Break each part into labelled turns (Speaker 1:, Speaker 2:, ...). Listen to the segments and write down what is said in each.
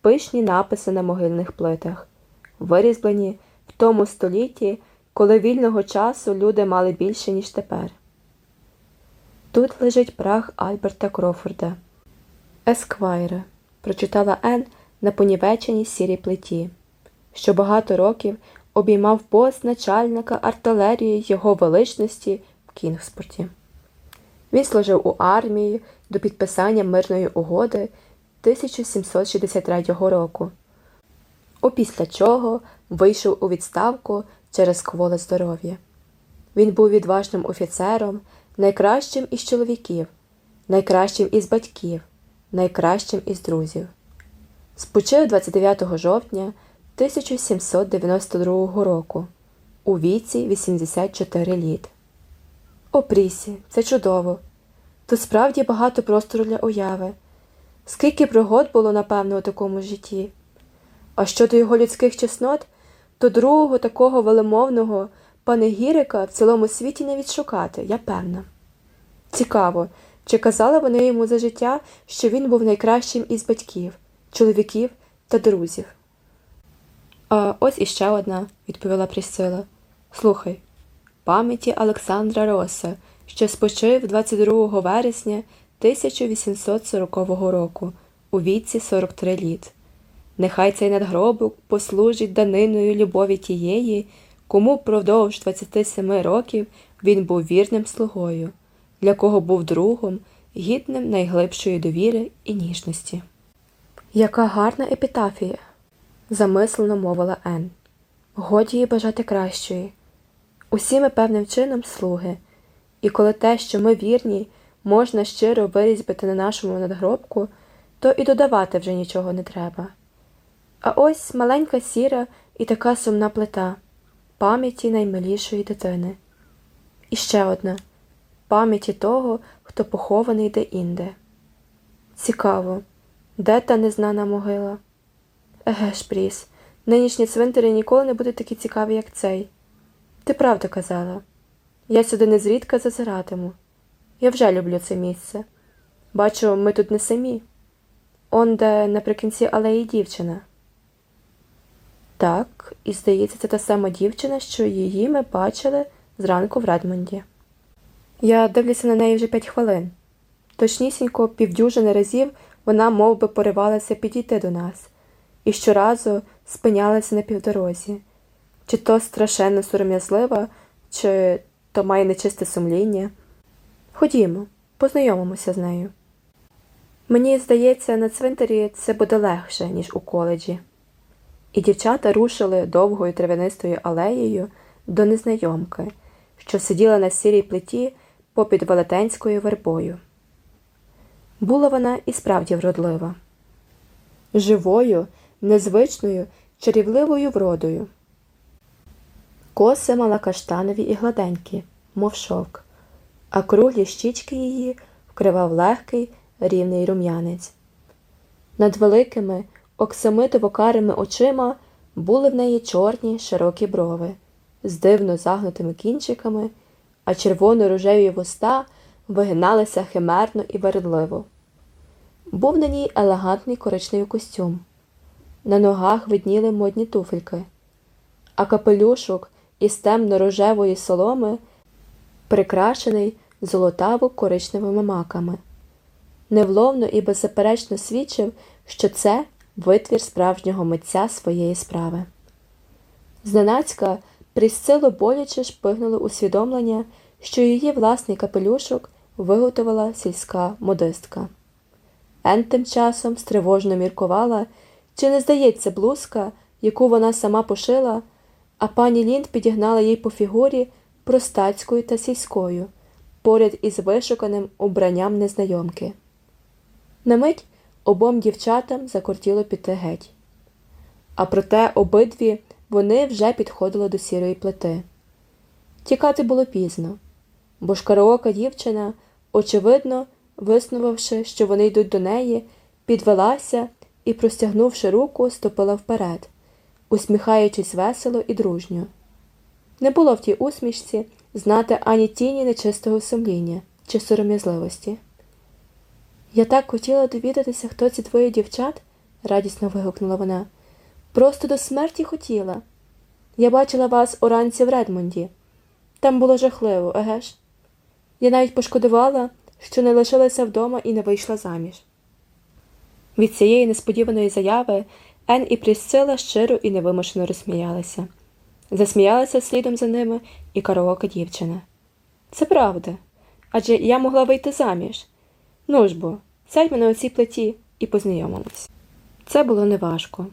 Speaker 1: пишні написи на могильних плитах, вирізблені в тому столітті, коли вільного часу люди мали більше, ніж тепер. Тут лежить прах Альберта Крофорда. Есквайре, прочитала Ен на понівеченій сірій плиті, що багато років обіймав пост начальника артилерії його величності в Кінгспорті. Він служив у армії до підписання мирної угоди 1763 року, опісля чого вийшов у відставку через кволе здоров'я. Він був відважним офіцером, найкращим із чоловіків, найкращим із батьків, найкращим із друзів. Спочив 29 жовтня 1792 року у віці 84 літ. О, Прісі, це чудово. Тут справді багато простору для уяви. Скільки пригод було, напевно, у такому житті. А щодо його людських чеснот, то другого такого велемовного панегірика в цілому світі не відшукати, я певна. Цікаво, чи казали вони йому за життя, що він був найкращим із батьків, чоловіків та друзів? А ось іще одна, відповіла Прісцила. Слухай, пам'яті Олександра Роса, що спочив 22 вересня 1840 року у віці 43 літ. Нехай цей надгробок послужить даниною любові тієї, кому впродовж 27 років він був вірним слугою, для кого був другом, гідним найглибшої довіри і ніжності. Яка гарна епітафія, замислено мовила Ен. Годі їй бажати кращої. Усі ми певним чином слуги, і коли те, що ми вірні, можна щиро вирізбити на нашому надгробку, то і додавати вже нічого не треба. А ось маленька сіра і така сумна плита пам'яті наймилішої дитини. І ще одна пам'яті того, хто похований де-інде. Цікаво, де та незнана могила? Еге ж, Пріс, нинішні цвинтарі ніколи не будуть такі цікаві, як цей. Ти правда казала. Я сюди незрідка зазиратиму. Я вже люблю це місце. Бачу, ми тут не самі. Он де наприкінці алеї дівчина. Так, і здається, це та сама дівчина, що її ми бачили зранку в Редмонді. Я дивлюся на неї вже п'ять хвилин. Точнісінько півдюжини разів вона мов би, поривалася підійти до нас і щоразу спинялася на півдорозі, чи то страшенно сором'язлива, чи то має нечисте сумління. Ходімо, познайомимося з нею. Мені здається, на цвинтарі це буде легше, ніж у коледжі. І дівчата рушили довгою травянистою алеєю до незнайомки, що сиділа на сірій плиті попід велетенською вербою. Була вона і справді вродлива, живою, незвичною, чарівливою вродою. Коси мала каштанові і гладенькі, мов шовк, а круглі щічки її вкривав легкий рівний рум'янець. Над великими, оксамитово карими очима були в неї чорні широкі брови з дивно загнутими кінчиками, а червоно-рожеві вуста вигиналися химерно і вередливо. Був на ній елегантний коричневий костюм. На ногах видніли модні туфельки, а капелюшок із темно-рожевої соломи прикрашений золотаво коричневими маками. Невловно і беззаперечно свідчив, що це витвір справжнього митця своєї справи. Зненацька присцило боляче шпигнуло усвідомлення, що її власний капелюшок виготовила сільська модистка. Ен тим часом стривожно міркувала, чи не здається блузка, яку вона сама пошила, а пані Лінд підігнала їй по фігурі простацькою та сільською, поряд із вишуканим убранням незнайомки. На мить обом дівчатам закортіло піти геть. А проте обидві вони вже підходили до сірої плити. Тікати було пізно, бо шкароока дівчина, очевидно, виснувавши, що вони йдуть до неї, підвелася і, простягнувши руку, ступила вперед, усміхаючись весело і дружньо. Не було в тій усмішці знати ані тіні нечистого сумління чи сором'язливості. Я так хотіла довідатися, хто ці двоє дівчат, радісно вигукнула вона. Просто до смерті хотіла. Я бачила вас уранці в Редмонді. Там було жахливо, еге ж? Я навіть пошкодувала, що не лишилася вдома і не вийшла заміж. Від цієї несподіваної заяви Ен і Прісцила щиро і невимушено розсміялися. Засміялася слідом за ними і караоке дівчина. Це правда. Адже я могла вийти заміж. Ну ж бо, сядьмо на оцій плиті і познайомимось. Це було неважко.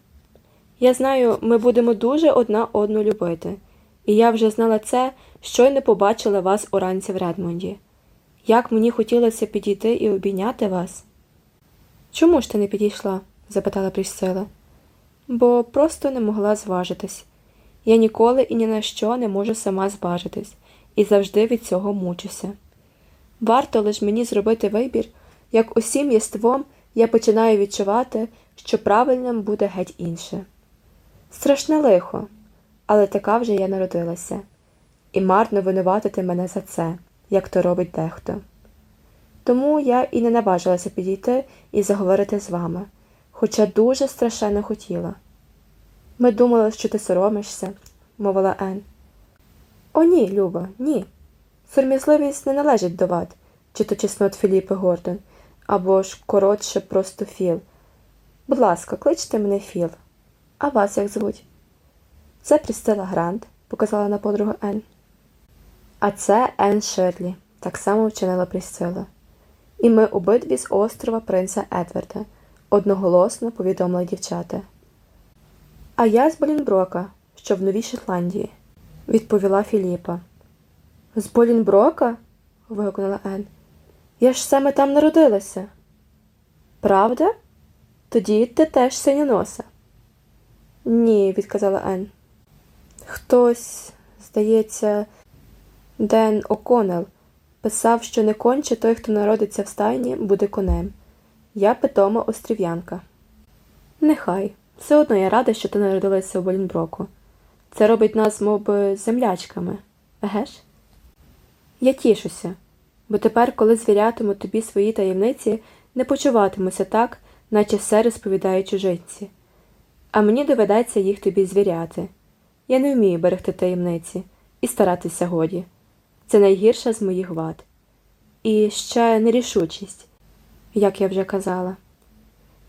Speaker 1: Я знаю, ми будемо дуже одна одну любити, і я вже знала це, щойно побачила вас уранці в Редмонді. Як мені хотілося підійти і обійняти вас. Чому ж ти не підійшла? запитала Прісцила. Бо просто не могла зважитись. Я ніколи і ні на що не можу сама зважитись, і завжди від цього мучуся. Варто лиш мені зробити вибір, як усім єством я починаю відчувати, що правильним буде геть інше. Страшне лихо, але така вже я народилася, і марно винуватити мене за це, як то робить дехто. Тому я і не наважилася підійти і заговорити з вами, хоча дуже страшенно хотіла. Ми думали, що ти соромишся, мовила Ен. О, ні, Люба, ні. Сором'язливість не належить до вад, чи то чеснот Філіпи Гордон, або ж коротше просто Філ. Будь ласка, кличте мене Філ. А вас як звуть? Це Прістила Грант, показала на подругу Ен. А це Ен Ширлі, так само вчинила Прісцила. І ми обидві з острова принца Едварда, одноголосно повідомили дівчата. А я з Болінброка, що в Новій Шотландії, відповіла Філіпа. З Болінброка? вигукнула Ен. Я ж саме там народилася. Правда? Тоді ти теж синяноса. Ні, відказала Ен. Хтось, здається, Ден О'Коннелл писав, що не конче той, хто народиться в стайні, буде конем. Я питома острів'янка. Нехай. Все одно я рада, що ти народилася у Болінброку. Це робить нас, мов би, землячками, еге ж? Я тішуся, бо тепер, коли звірятиму тобі свої таємниці, не почуватимуся так, наче все розповідають чужинці. А мені доведеться їх тобі звіряти. Я не вмію берегти таємниці і старатися годі. Це найгірша з моїх вад. І ще нерішучість, як я вже казала.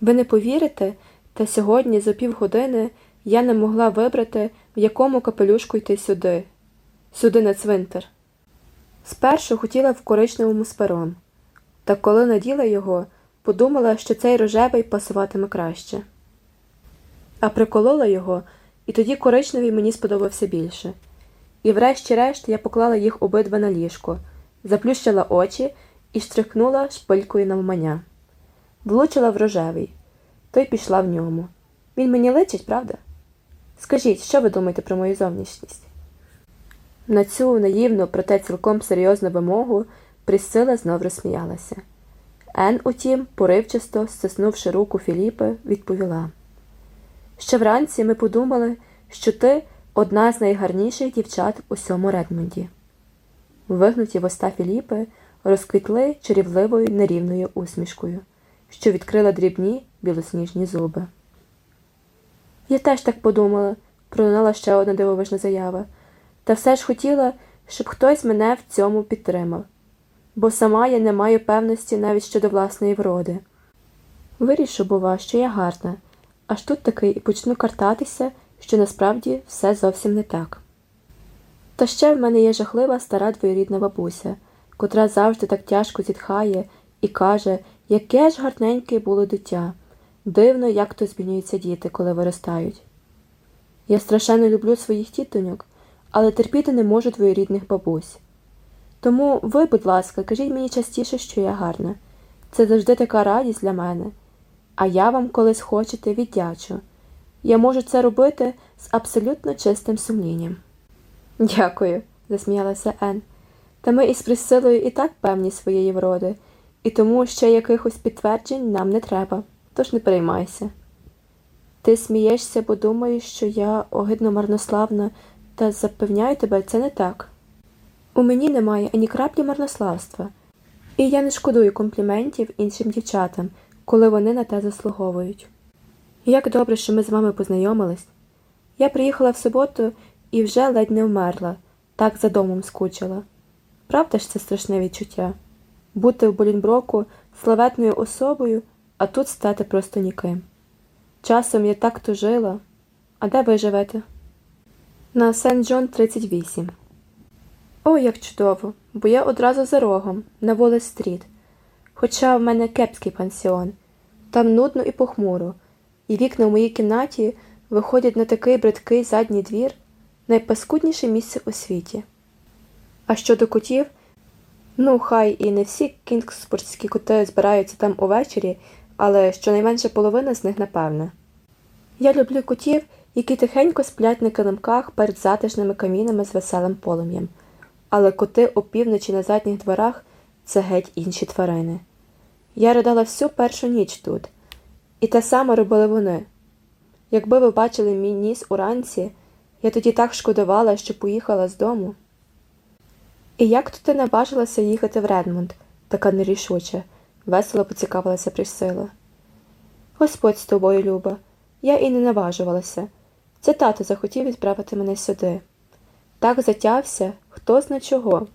Speaker 1: Ви не повірите, та сьогодні за півгодини я не могла вибрати, в якому капелюшку йти сюди, сюди на цвинтар. Спершу хотіла в коричневому з та коли наділа його, подумала, що цей рожевий пасуватиме краще. А приколола його, і тоді коричневий мені сподобався більше. І врешті-решт я поклала їх обидва на ліжко, заплющила очі і штрихнула шпилькою навмання. Влучила в рожевий, той пішла в ньому. Він мені личить, правда? Скажіть, що ви думаєте про мою зовнішність? На цю наївну, проте цілком серйозну вимогу Присцила знов розсміялася. Ен, утім, поривчасто, стиснувши руку Філіпи, відповіла. Ще вранці ми подумали, що ти одна з найгарніших дівчат у всьому Редмонді. Вигнуті вуста Філіпи розквітли чарівливою нерівною усмішкою, що відкрила дрібні білосніжні зуби. Я теж так подумала, пролунала ще одна дивовижна заява, та все ж хотіла, щоб хтось мене в цьому підтримав, бо сама я не маю певності навіть щодо власної вроди. Вирішу, бува, що я гарна, аж тут таки і почну картатися, що насправді все зовсім не так. Та ще в мене є жахлива стара двоюрідна бабуся, котра завжди так тяжко зітхає і каже, яке ж гарненьке було дитя. Дивно, як то змінюються діти, коли виростають. Я страшенно люблю своїх тітоньок, але терпіти не можу двоюрідних бабусь. Тому ви, будь ласка, кажіть мені частіше, що я гарна. Це завжди така радість для мене. А я вам колись хочете віддячу. Я можу це робити з абсолютно чистим сумлінням. Дякую, засміялася Ен. Та ми із Присилою і так певні своєї вроди, і тому ще якихось підтверджень нам не треба, тож не переймайся. Ти смієшся, бо думаєш, що я огидно марнославна, та запевняю тебе, це не так. У мені немає ані краплі марнославства, і я не шкодую компліментів іншим дівчатам, коли вони на те заслуговують. Як добре, що ми з вами познайомились. Я приїхала в суботу і вже ледь не вмерла, так за домом скучила. Правда ж це страшне відчуття? Бути в Болінброку славетною особою, а тут стати просто ніким. Часом я так тужила. А де ви живете? На Сент Джон 38. О, як чудово, бо я одразу за рогом, на Волес стріт. Хоча в мене кепський пансіон, там нудно і похмуро, і вікна в моїй кімнаті виходять на такий бридкий задній двір, найпаскудніше місце у світі. А щодо котів, ну хай і не всі кінгспортські коти збираються там увечері, але щонайменше половина з них напевне. Я люблю котів, які тихенько сплять на килимках перед затишними камінами з веселим полум'ям, але коти опівночі на задніх дворах це геть інші тварини. Я ридала всю першу ніч тут, і те саме робили вони. Якби ви бачили мій ніс уранці, я тоді так шкодувала, що поїхала з дому. І як то ти наважилася їхати в Редмонд, така нерішуча, весело поцікавилася Присила. Господь з тобою, Люба, я і не наважувалася. Це тато захотів відправити мене сюди. Так затявся, хто зна чого.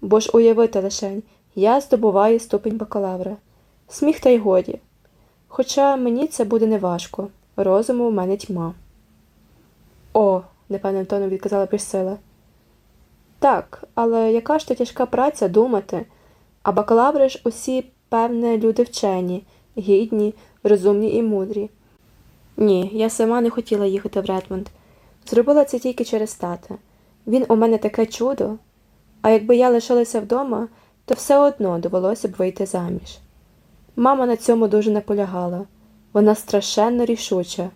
Speaker 1: Бо ж уявити лишень, я здобуваю ступінь бакалавра. Сміх та й годі. Хоча мені це буде неважко, розуму в мене тьма. О, непевним тоном відказала Присила. Так, але яка ж то тяжка праця думати, а бакалаври ж усі, певне, люди вчені, гідні, розумні і мудрі. Ні, я сама не хотіла їхати в Редмонд. Зробила це тільки через тата. Він у мене таке чудо, а якби я лишилася вдома, то все одно довелося б вийти заміж. Мама на цьому дуже наполягала, вона страшенно рішуча,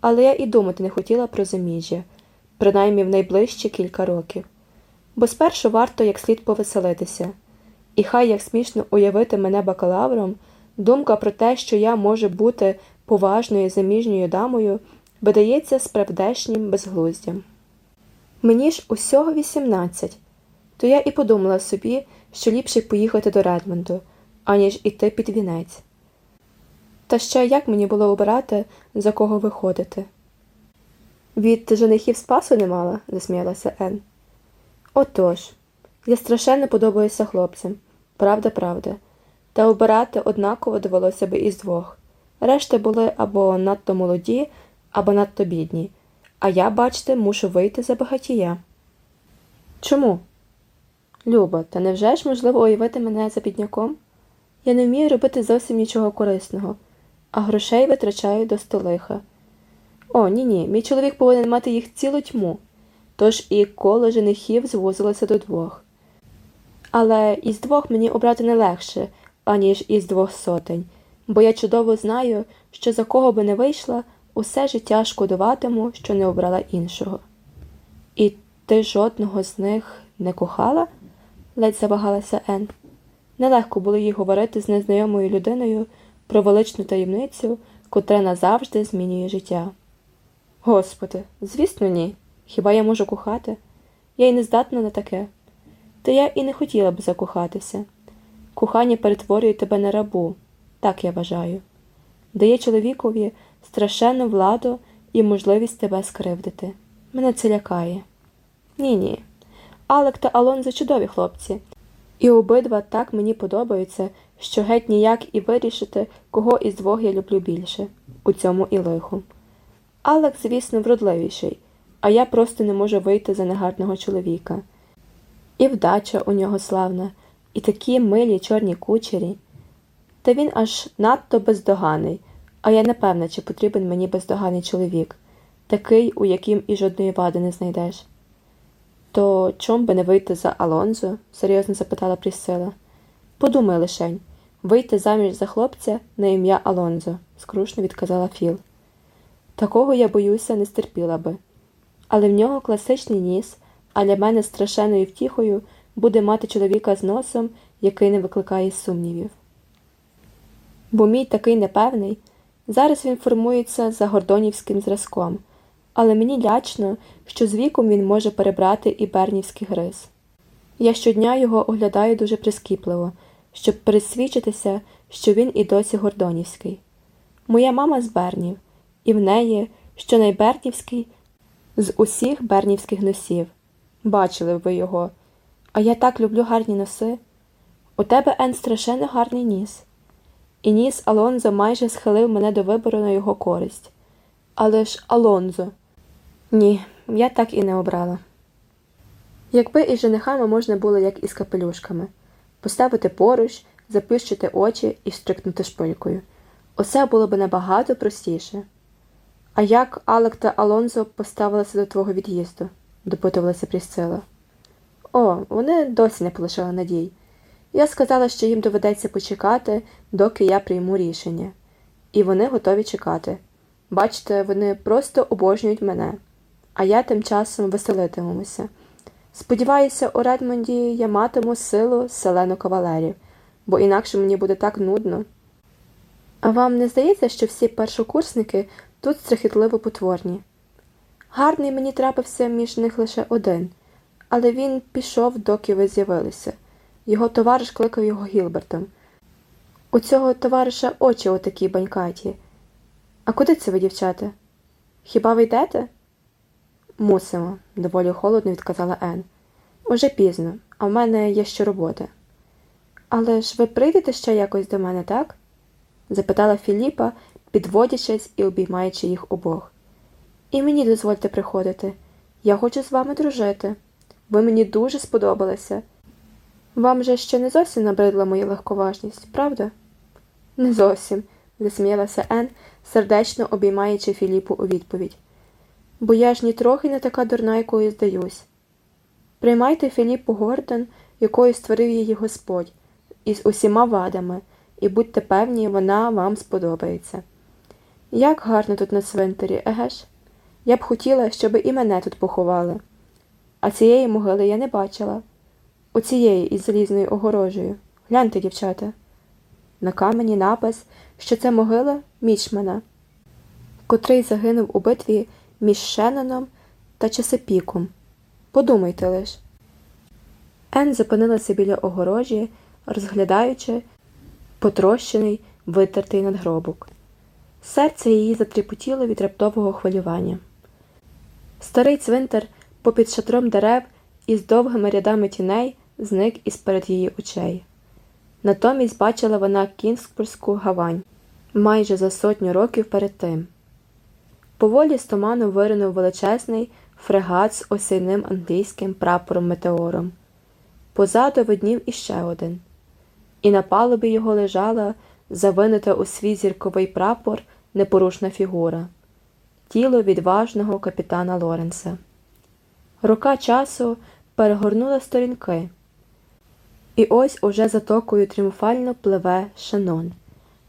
Speaker 1: але я і думати не хотіла про заміжжя, принаймні в найближчі кілька років. Бо спершу варто як слід повеселитися, і хай як смішно уявити мене бакалавром, думка про те, що я можу бути поважною заміжньою дамою, видається справдешнім безглуздям. Мені ж усього 18, то я і подумала собі, що ліпше поїхати до Редмонду, аніж іти під вінець. Та ще як мені було обирати, за кого виходити? Від женихів спасу не мала, засміялася Ен. Отож, я страшенно подобаюся хлопцям, правда, правда, та обирати однаково довелося би із двох. Решта були або надто молоді, або надто бідні, а я, бачте, мушу вийти за багатія. Чому? Люба, та невже ж можливо уявити мене за бідняком? Я не вмію робити зовсім нічого корисного, а грошей витрачаю до столиха. О, ні ні, мій чоловік повинен мати їх цілу тьму, тож і коло женихів звузилося до двох. Але із двох мені обрати не легше, аніж із двох сотень, бо я чудово знаю, що за кого би не вийшла, усе життя шкодуватиму, що не обрала іншого. І ти жодного з них не кохала? ледь завагалася Ен. Нелегко було їй говорити з незнайомою людиною про величну таємницю, котра назавжди змінює життя. Господи, звісно, ні. Хіба я можу кохати? Я й не здатна на таке. Та я і не хотіла б закохатися. Кохання перетворює тебе на рабу, так я вважаю, дає чоловікові страшенну владу і можливість тебе скривдити. Мене це лякає. Ні, ні. Алек та Алонзо чудові хлопці, і обидва так мені подобаються, що геть ніяк і вирішити, кого із двох я люблю більше, у цьому і лиху. Алек, звісно, вродливіший, а я просто не можу вийти за негарного чоловіка. І вдача у нього славна, і такі милі чорні кучері. Та він аж надто бездоганий, а я не певна, чи потрібен мені бездоганий чоловік, такий, у яким і жодної вади не знайдеш. То чом би не вийти за Алонзо? серйозно запитала Прісила. Подумай лишень, вийти заміж за хлопця на ім'я Алонзо, скрушно відказала Філ. Такого я боюся, не стерпіла би. Але в нього класичний ніс, а для мене страшенною втіхою буде мати чоловіка з носом, який не викликає сумнівів. Бо мій такий непевний, зараз він формується за гордонівським зразком, але мені лячно, що з віком він може перебрати і бернівський гриз. Я щодня його оглядаю дуже прискіпливо, щоб пересвідчитися, що він і досі гордонівський. Моя мама з Бернів, і в неї, що найбернівський з усіх бернівських носів. Бачили ви його. А я так люблю гарні носи. У тебе Ен страшенно гарний ніс. І ніс Алонзо майже схилив мене до вибору на його користь. Але ж Алонзо. Ні, я так і не обрала. Якби із женихами можна було, як із капелюшками, поставити поруч, заплющити очі і штрикнути шпилькою. Усе було б набагато простіше. А як Алек та Алонзо поставилися до твого від'їзду? допитувалася Прісцила. О, вони досі не полишили надій. Я сказала, що їм доведеться почекати, доки я прийму рішення. І вони готові чекати. Бачите, вони просто обожнюють мене, а я тим часом веселитимуся. Сподіваюся, у Редмонді я матиму силу селену кавалерів, бо інакше мені буде так нудно. А вам не здається, що всі першокурсники тут страхітливо потворні? Гарний мені трапився між них лише один, але він пішов, доки ви з'явилися. Його товариш кликав його Гілбертом. У цього товариша очі отакі банькаті. А куди це ви, дівчата? Хіба ви йдете? Мусимо, доволі холодно відказала Ен. Уже пізно, а в мене є ще робота. Але ж ви прийдете ще якось до мене, так? запитала Філіпа, підводячись і обіймаючи їх обох. І мені дозвольте приходити. Я хочу з вами дружити. Ви мені дуже сподобалися. Вам же ще не зовсім набридла моя легковажність, правда? Не зовсім, засміялася Ен, сердечно обіймаючи Філіпу у відповідь. Бо я ж нітрохи не така дурна, якою здаюсь. Приймайте Філіпу Гордон, якою створив її Господь, із усіма вадами, і будьте певні, вона вам сподобається. Як гарно тут на цвинтарі, еге ж? Я б хотіла, щоб і мене тут поховали. А цієї могили я не бачила. У цієї із залізною огорожею. Гляньте, дівчата. На камені напис, що це могила мічмана, котрий загинув у битві між Шеноном та Часопіком. Подумайте лиш. Ен зупинилася біля огорожі, розглядаючи потрощений, витертий надгробок. Серце її затріпотіло від раптового хвилювання. Старий цвинтар попід шатром дерев із довгими рядами тіней зник із перед її очей. Натомість бачила вона Кінгспурську гавань майже за сотню років перед тим. Поволі з туману виринув величезний фрегат з осінним англійським прапором метеором. Позаду виднів іще один, і на палубі його лежала, завинута у свій зірковий прапор, непорушна фігура, тіло відважного капітана Лоренса. Рука часу перегорнула сторінки, і ось уже затокою тріумфально пливе шанон,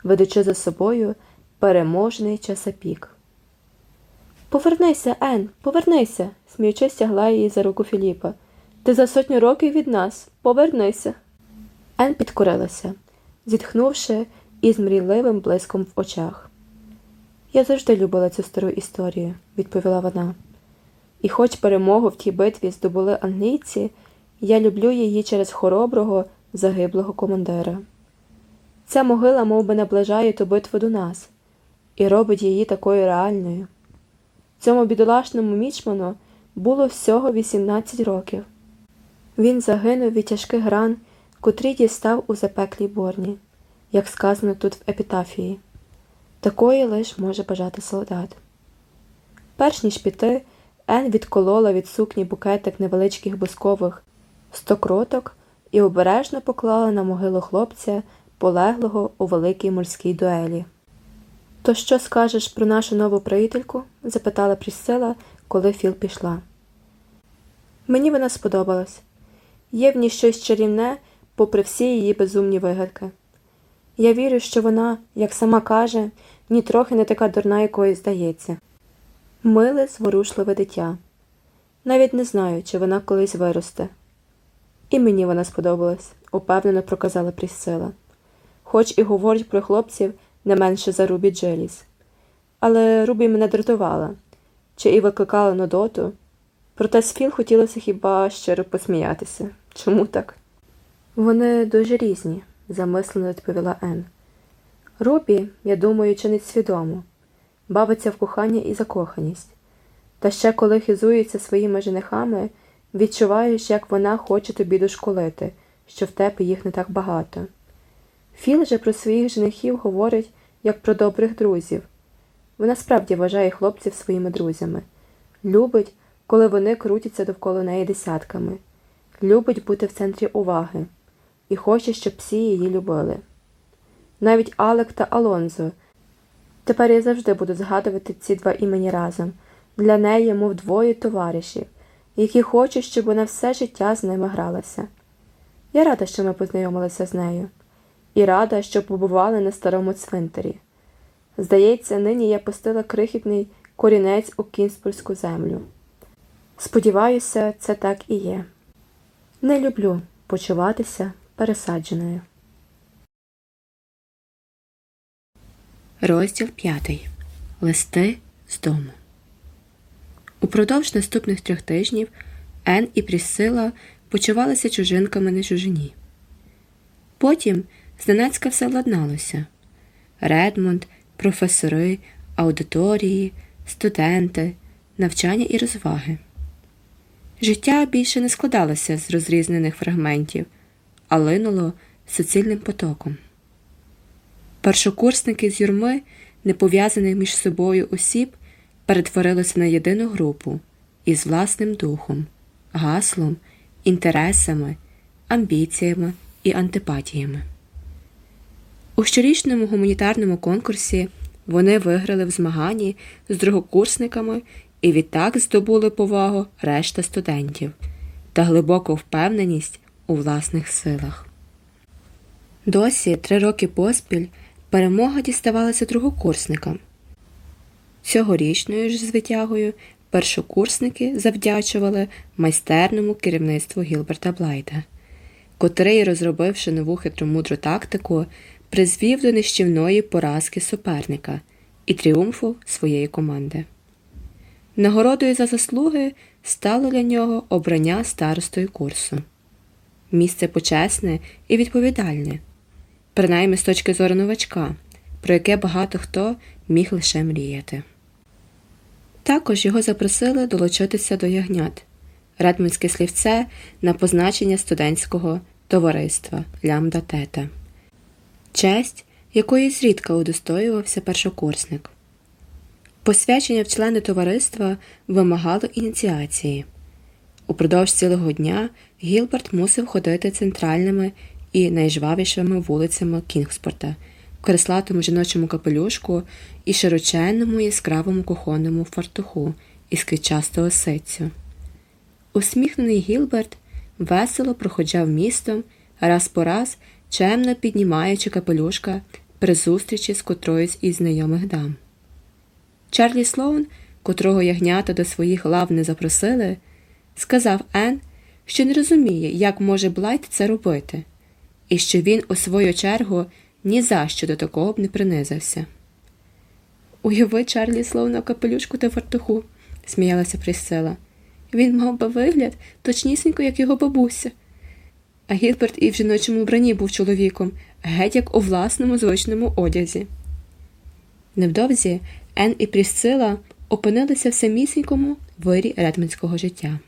Speaker 1: ведучи за собою переможний часопік. Повернися, Ен, повернися, сміючись тягла її за руку Філіпа. Ти за сотню років від нас. Повернися. Ен підкорилася, зітхнувши із мрійливим блиском в очах. Я завжди любила цю стару історію, відповіла вона. І хоч перемогу в тій битві здобули англійці, я люблю її через хороброго, загиблого командира. Ця могила мов би, наближає ту битву до нас і робить її такою реальною. Цьому бідолашному мічману було всього 18 років. Він загинув від тяжких ран, котрі дістав у запеклій борні, як сказано тут в епітафії. Такої лиш може бажати солдат. Перш ніж піти, Ен відколола від сукні букетик невеличких бускових стокроток і обережно поклала на могилу хлопця, полеглого у великій морській дуелі. То що скажеш про нашу нову приятельку? запитала Прісцила, коли Філ пішла. Мені вона сподобалась. Є в ній щось чарівне, попри всі її безумні вигадки. Я вірю, що вона, як сама каже, нітрохи не така дурна, якою здається. Миле, зворушливе дитя. Навіть не знаю, чи вона колись виросте. І мені вона сподобалась, упевнено проказала Прісцила. Хоч і говорить про хлопців не менше за Рубі Джиліс. Але Рубі мене дратувала чи і викликала нудоту. Проте з Філ хотілося хіба щиро посміятися. Чому так? Вони дуже різні, замислено відповіла Ен. Рубі, я думаю, чинить свідомо. бавиться в кохання і закоханість. Та ще коли хизується своїми женихами, відчуваєш, як вона хоче тобі дошколити, що в тебе їх не так багато. Філ же про своїх женихів говорить як про добрих друзів. Вона справді вважає хлопців своїми друзями, любить, коли вони крутяться довкола неї десятками, любить бути в центрі уваги і хоче, щоб всі її любили. Навіть Алек та Алонзо. Тепер я завжди буду згадувати ці два імені разом для неї, мов двоє товаришів, які хочуть, щоб вона все життя з ними гралася. Я рада, що ми познайомилися з нею, і рада, що побували на старому цвинтарі. Здається, нині я пустила крихітний корінець у кінспурську землю. Сподіваюся, це так і є. Не люблю почуватися пересадженою.
Speaker 2: Розділ 5. Листи з дому. Упродовж наступних трьох тижнів Ен і Прісила почувалися чужинками на чужині. Потім зненацька все владналося Редмонд, професори, аудиторії, студенти, навчання і розваги. Життя більше не складалося з розрізнених фрагментів, а линуло суцільним потоком. Першокурсники з юрми, не пов'язаних між собою осіб, перетворилися на єдину групу із власним духом, гаслом, інтересами, амбіціями і антипатіями. У щорічному гуманітарному конкурсі вони виграли в змаганні з другокурсниками і відтак здобули повагу решта студентів та глибоку впевненість у власних силах. Досі три роки поспіль перемога діставалася другокурсникам. Цьогорічною ж звитягою першокурсники завдячували майстерному керівництву Гілберта Блайта, котрий, розробивши нову хитромудру тактику, призвів до нищівної поразки суперника і тріумфу своєї команди. Нагородою за заслуги стало для нього обрання старостою курсу. Місце почесне і відповідальне, принаймні з точки зору новачка, про яке багато хто міг лише мріяти. Також його запросили долучитися до ягнят, редмонське слівце на позначення студентського товариства Лямда Тета, честь, якої зрідка удостоювався першокурсник. Посвячення в члени товариства вимагало ініціації. Упродовж цілого дня Гілберт мусив ходити центральними і найжвавішими вулицями Кінгспорта в креслатому жіночому капелюшку і широченному яскравому кухонному фартуху із квітчастого ситцю. Усміхнений Гілберт весело проходжав містом, раз по раз чемно піднімаючи капелюшка при зустрічі з котроюсь із знайомих дам. Чарлі Слоун, котрого ягнята до своїх лав не запросили, сказав Ен, що не розуміє, як може Блайт це робити, і що він, у свою чергу, ні за що до такого б не принизився. Уяви Чарлі Слоуна в капелюшку та фартуху, сміялася Присила. Він мав би вигляд точнісінько, як його бабуся. А Гілберт і в жіночому вбранні був чоловіком, геть як у власному звичному одязі. Невдовзі Ен і Прісцила опинилися в самісінькому вирі редманського життя.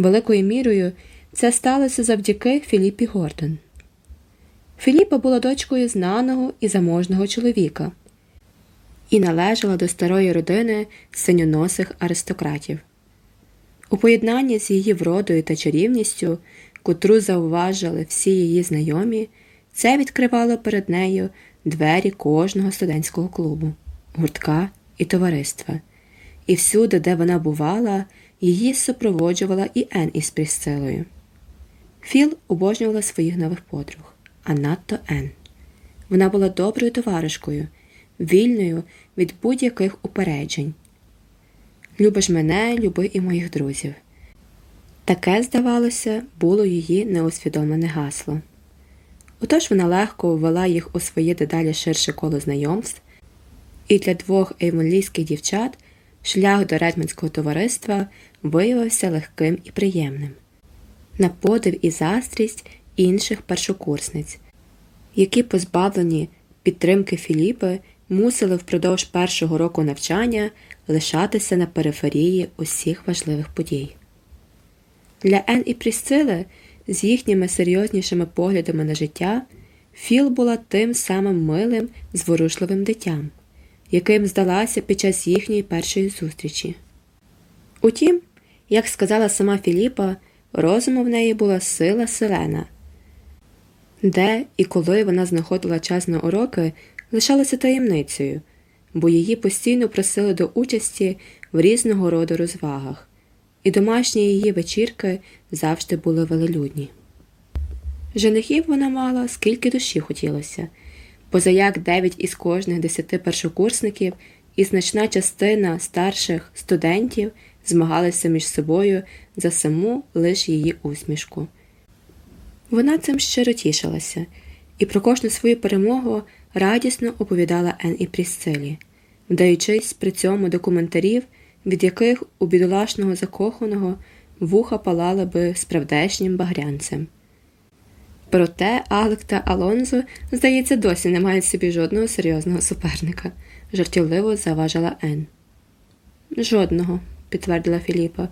Speaker 2: Великою мірою це сталося завдяки Філіпі Гордон. Філіпа була дочкою знаного і заможного чоловіка і належала до старої родини синьоносих аристократів. У поєднанні з її вродою та чарівністю, котру зауважили всі її знайомі, це відкривало перед нею двері кожного студентського клубу гуртка і товариства, і всюди, де вона бувала, її супроводжувала і Ен із Прісцилою. Філ обожнювала своїх нових подруг, а надто Ен. Вона була доброю товаришкою, вільною від будь-яких упереджень. Любиш мене, люби і моїх друзів. Таке, здавалося, було її неусвідомлене гасло. Отож вона легко ввела їх у своє дедалі ширше коло знайомств і для двох еймолійських дівчат шлях до редманського товариства виявився легким і приємним, на подив і застрість інших першокурсниць, які, позбавлені підтримки Філіпи, мусили впродовж першого року навчання лишатися на периферії усіх важливих подій. Для Ен і Прісцили з їхніми серйознішими поглядами на життя Філ була тим самим милим, зворушливим дитям, яким здалася під час їхньої першої зустрічі. Утім, як сказала сама Філіпа, розуму в неї була сила селена. Де і коли вона знаходила час на уроки, лишалося таємницею, бо її постійно просили до участі в різного роду розвагах, і домашні її вечірки завжди були велелюдні. Женихів вона мала скільки душі хотілося, позаяк дев'ять із кожних десяти першокурсників і значна частина старших студентів змагалися між собою за саму лиш її усмішку. Вона цим щиро тішилася і про кожну свою перемогу радісно оповідала Ен і Прісцилі, вдаючись при цьому до коментарів, від яких у бідолашного закоханого вуха палали би справдешнім багрянцем. Проте Алек та Алонзо, здається, досі не мають собі жодного серйозного суперника, жартівливо заважила Ен. Жодного, підтвердила Філіпа.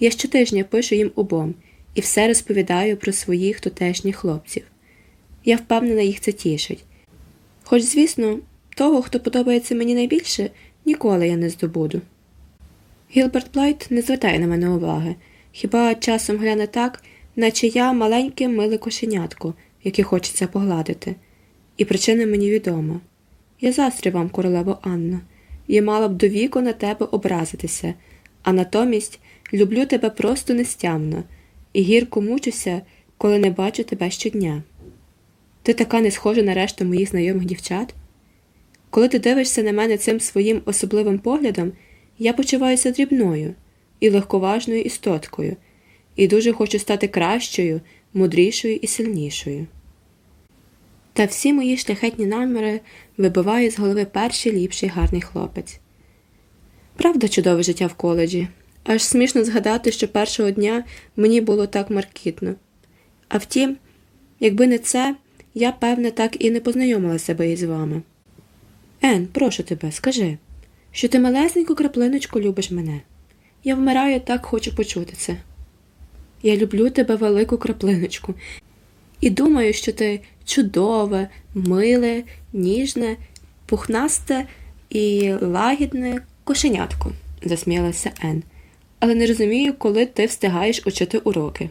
Speaker 2: Я щотижня пишу їм обом і все розповідаю про своїх тутешніх хлопців. Я впевнена, їх це тішить. Хоч, звісно, того, хто подобається мені найбільше, ніколи я не здобуду. Гілберт Блайт не звертає на мене уваги, хіба часом гляне так, наче я маленьке миле кошенятко, яке хочеться погладити, і причина мені відома. Я застрю вам, королево Анна, я мала б до віку на тебе образитися, а натомість люблю тебе просто нестямно і гірко мучуся, коли не бачу тебе щодня. Ти така не схожа на решту моїх знайомих дівчат. Коли ти дивишся на мене цим своїм особливим поглядом, я почуваюся дрібною і легковажною істоткою, і дуже хочу стати кращою, мудрішою і сильнішою. Та всі мої шляхетні наміри вибиває з голови перший ліпший гарний хлопець. Правда, чудове життя в коледжі, аж смішно згадати, що першого дня мені було так маркітно. А втім, якби не це, я, певне, так і не познайомила себе із вами. Ен, прошу тебе, скажи, що ти малесеньку краплиночку любиш мене. Я вмираю, так хочу почути це. Я люблю тебе велику краплиночку, і думаю, що ти чудове, миле, ніжне, пухнасте і лагідне кошенятко, засміялася Ен, але не розумію, коли ти встигаєш учити уроки.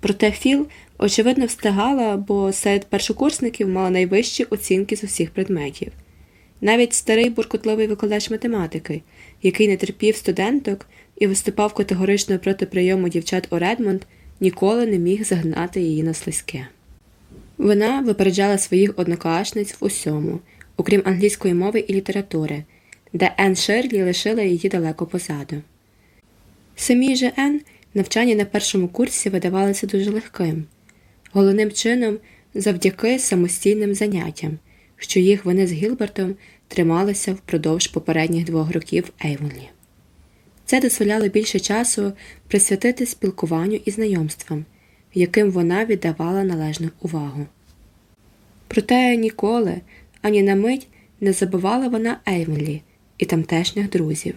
Speaker 2: Проте Філ, очевидно, встигала, бо серед першокурсників мала найвищі оцінки з усіх предметів. Навіть старий буркотливий викладач математики, який не терпів студенток і виступав категорично проти прийому дівчат у Редмонд, ніколи не міг загнати її на слизьке. Вона випереджала своїх однокласниць в усьому, окрім англійської мови і літератури, де Ен Ширлі лишила її далеко позаду. Самій же Ен навчання на першому курсі видавалося дуже легким, головним чином завдяки самостійним заняттям, що їх вони з Гілбертом трималися впродовж попередніх двох років Ейвонлі. Це дозволяло більше часу присвятити спілкуванню і знайомствам, яким вона віддавала належну увагу. Проте ніколи, ані на мить не забувала вона Ейвенлі і тамтешніх друзів.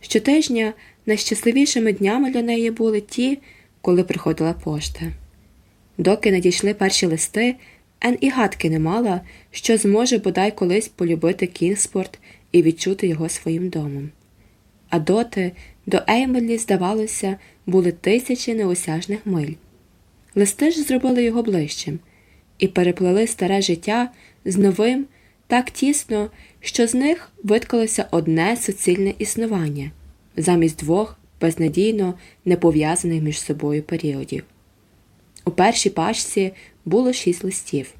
Speaker 2: Щотижня найщасливішими днями для неї були ті, коли приходила пошта. Доки надійшли перші листи, Ен і гадки не мала, що зможе бодай колись полюбити Кінгспорт і відчути його своїм домом. А доти до Еймелі, здавалося, були тисячі неосяжних миль. Листи ж зробили його ближчим і переплели старе життя з новим так тісно, що з них виткалося одне суцільне існування замість двох безнадійно не пов'язаних між собою періодів. У першій пачці було шість листів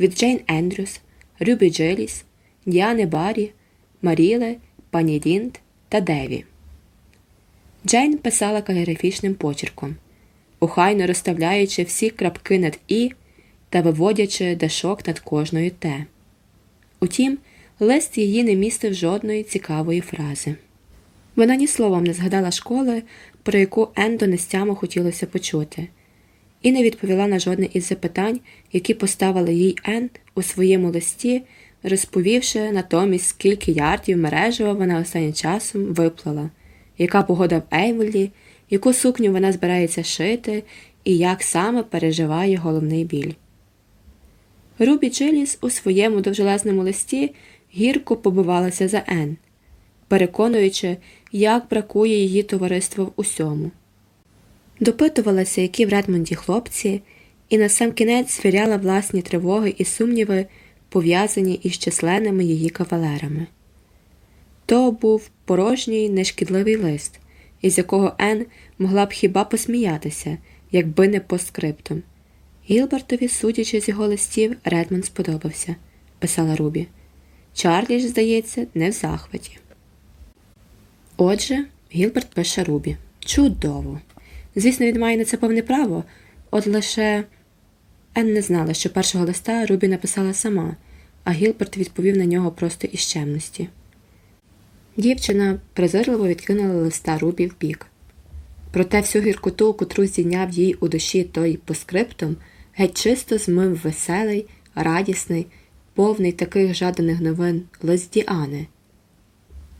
Speaker 2: від Джейн Ендрюс, Рюбі Джиліс, Діани Баррі, Маріле, Пані Дінт та Деві. Джейн писала каліграфічним почерком, охайно розставляючи всі крапки над І та виводячи дашок над кожною Т. Утім, лист її не містив жодної цікавої фрази. Вона ні словом не згадала школи, про яку Ендо нестямо хотілося почути, і не відповіла на жодне із запитань, які поставила їй Ен у своєму листі розповівши натомість, скільки ярдів мережева вона останнім часом виплала, яка погода в Ейволі, яку сукню вона збирається шити і як саме переживає головний біль. Рубі Джиліс у своєму довжелезному листі гірко побивалася за Ен, переконуючи, як бракує її товариства в усьому. Допитувалася, які в Редмонді хлопці, і на сам кінець звіряла власні тривоги і сумніви, пов'язані із численними її кавалерами. То був порожній нешкідливий лист, із якого Ен могла б хіба посміятися, якби не постскриптум. Гілбертові, судячи з його листів, Редмонд сподобався, писала Рубі. Чарлі ж, здається, не в захваті. Отже, Гілберт пише Рубі. Чудово! Звісно, він має на це повне право, от лише Ен не знала, що першого листа Рубі написала сама, а Гілберт відповів на нього просто із чемності. Дівчина презирливо відкинула листа Рубі в бік. Проте всю гіркоту, котру здійняв їй у душі той поскриптом, геть чисто змив веселий, радісний, повний таких жаданих новин лист Діани.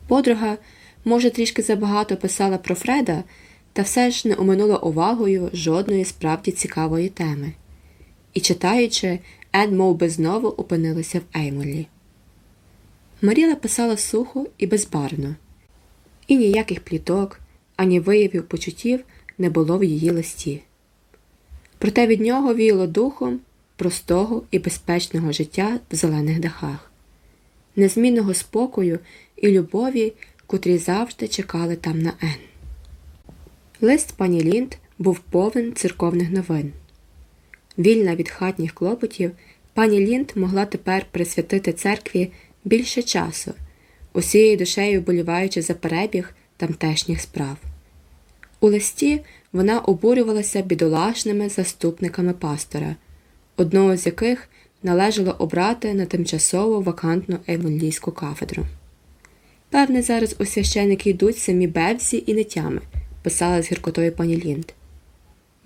Speaker 2: Подруга, може, трішки забагато писала про Фреда, та все ж не оминула увагою жодної справді цікавої теми. І читаючи, Ед мов би знову опинилася в Еймолі. Маріла писала сухо і безбарвно, і ніяких пліток, ані виявів почуттів не було в її листі. Проте від нього віяло духом простого і безпечного життя в зелених дахах, незмінного спокою і любові, котрі завжди чекали там на Ен. Лист пані Лінд був повен церковних новин. Вільна від хатніх клопотів, пані Лінд могла тепер присвятити церкві більше часу, усією душею боліваючи за перебіг тамтешніх справ. У листі вона обурювалася бідолашними заступниками пастора, одного з яких належало обрати на тимчасово вакантну евангелійську кафедру. Певне, зараз у священики йдуть самі бевзі і нетями, писала з гіркотою пані Лінд.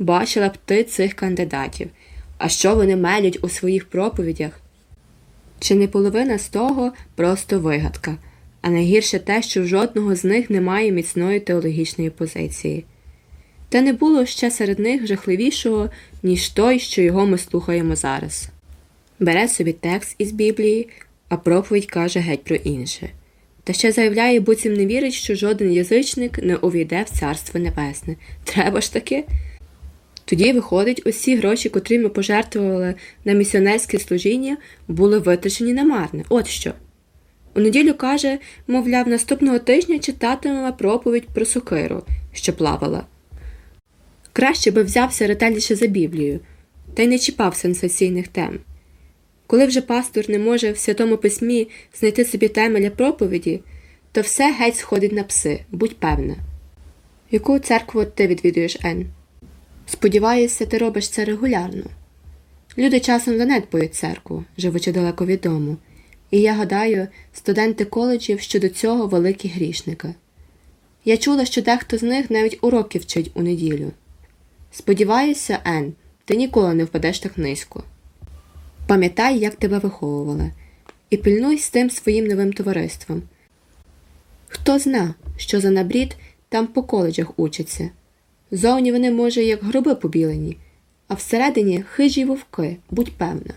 Speaker 2: Бачила б ти цих кандидатів, а що вони мелють у своїх проповідях? Чи не половина з того просто вигадка, а найгірше те, що в жодного з них немає міцної теологічної позиції. Та не було ще серед них жахливішого, ніж той, що його ми слухаємо зараз. Бере собі текст із Біблії, а проповідь каже геть про інше. Та ще заявляє, буцім не вірить, що жоден язичник не увійде в царство небесне. Треба ж таки. Тоді, виходить, усі гроші, котрі ми пожертвували на місіонерське служіння, були витрачені намарне. От що. У неділю каже, мовляв, наступного тижня читатимела проповідь про сокиру, що плавала. Краще би взявся ретельніше за Біблію, та й не чіпав сенсаційних тем. Коли вже пастор не може в святому письмі знайти собі теми для проповіді, то все геть сходить на пси, будь певна. Яку церкву ти відвідуєш, Ен? Сподіваюся, ти робиш це регулярно. Люди часом занедбують церкву, живучи далеко від дому, і я гадаю, студенти коледжів щодо цього великі грішники. Я чула, що дехто з них навіть уроки вчить у неділю. Сподіваюся, Ен, ти ніколи не впадеш так низько. Пам'ятай, як тебе виховували, і пильнуй з тим своїм новим товариством. Хто зна, що за набрід там по коледжах учаться. Зовні вони, може, як гроби побілені, а всередині хижі вовки, будь певна.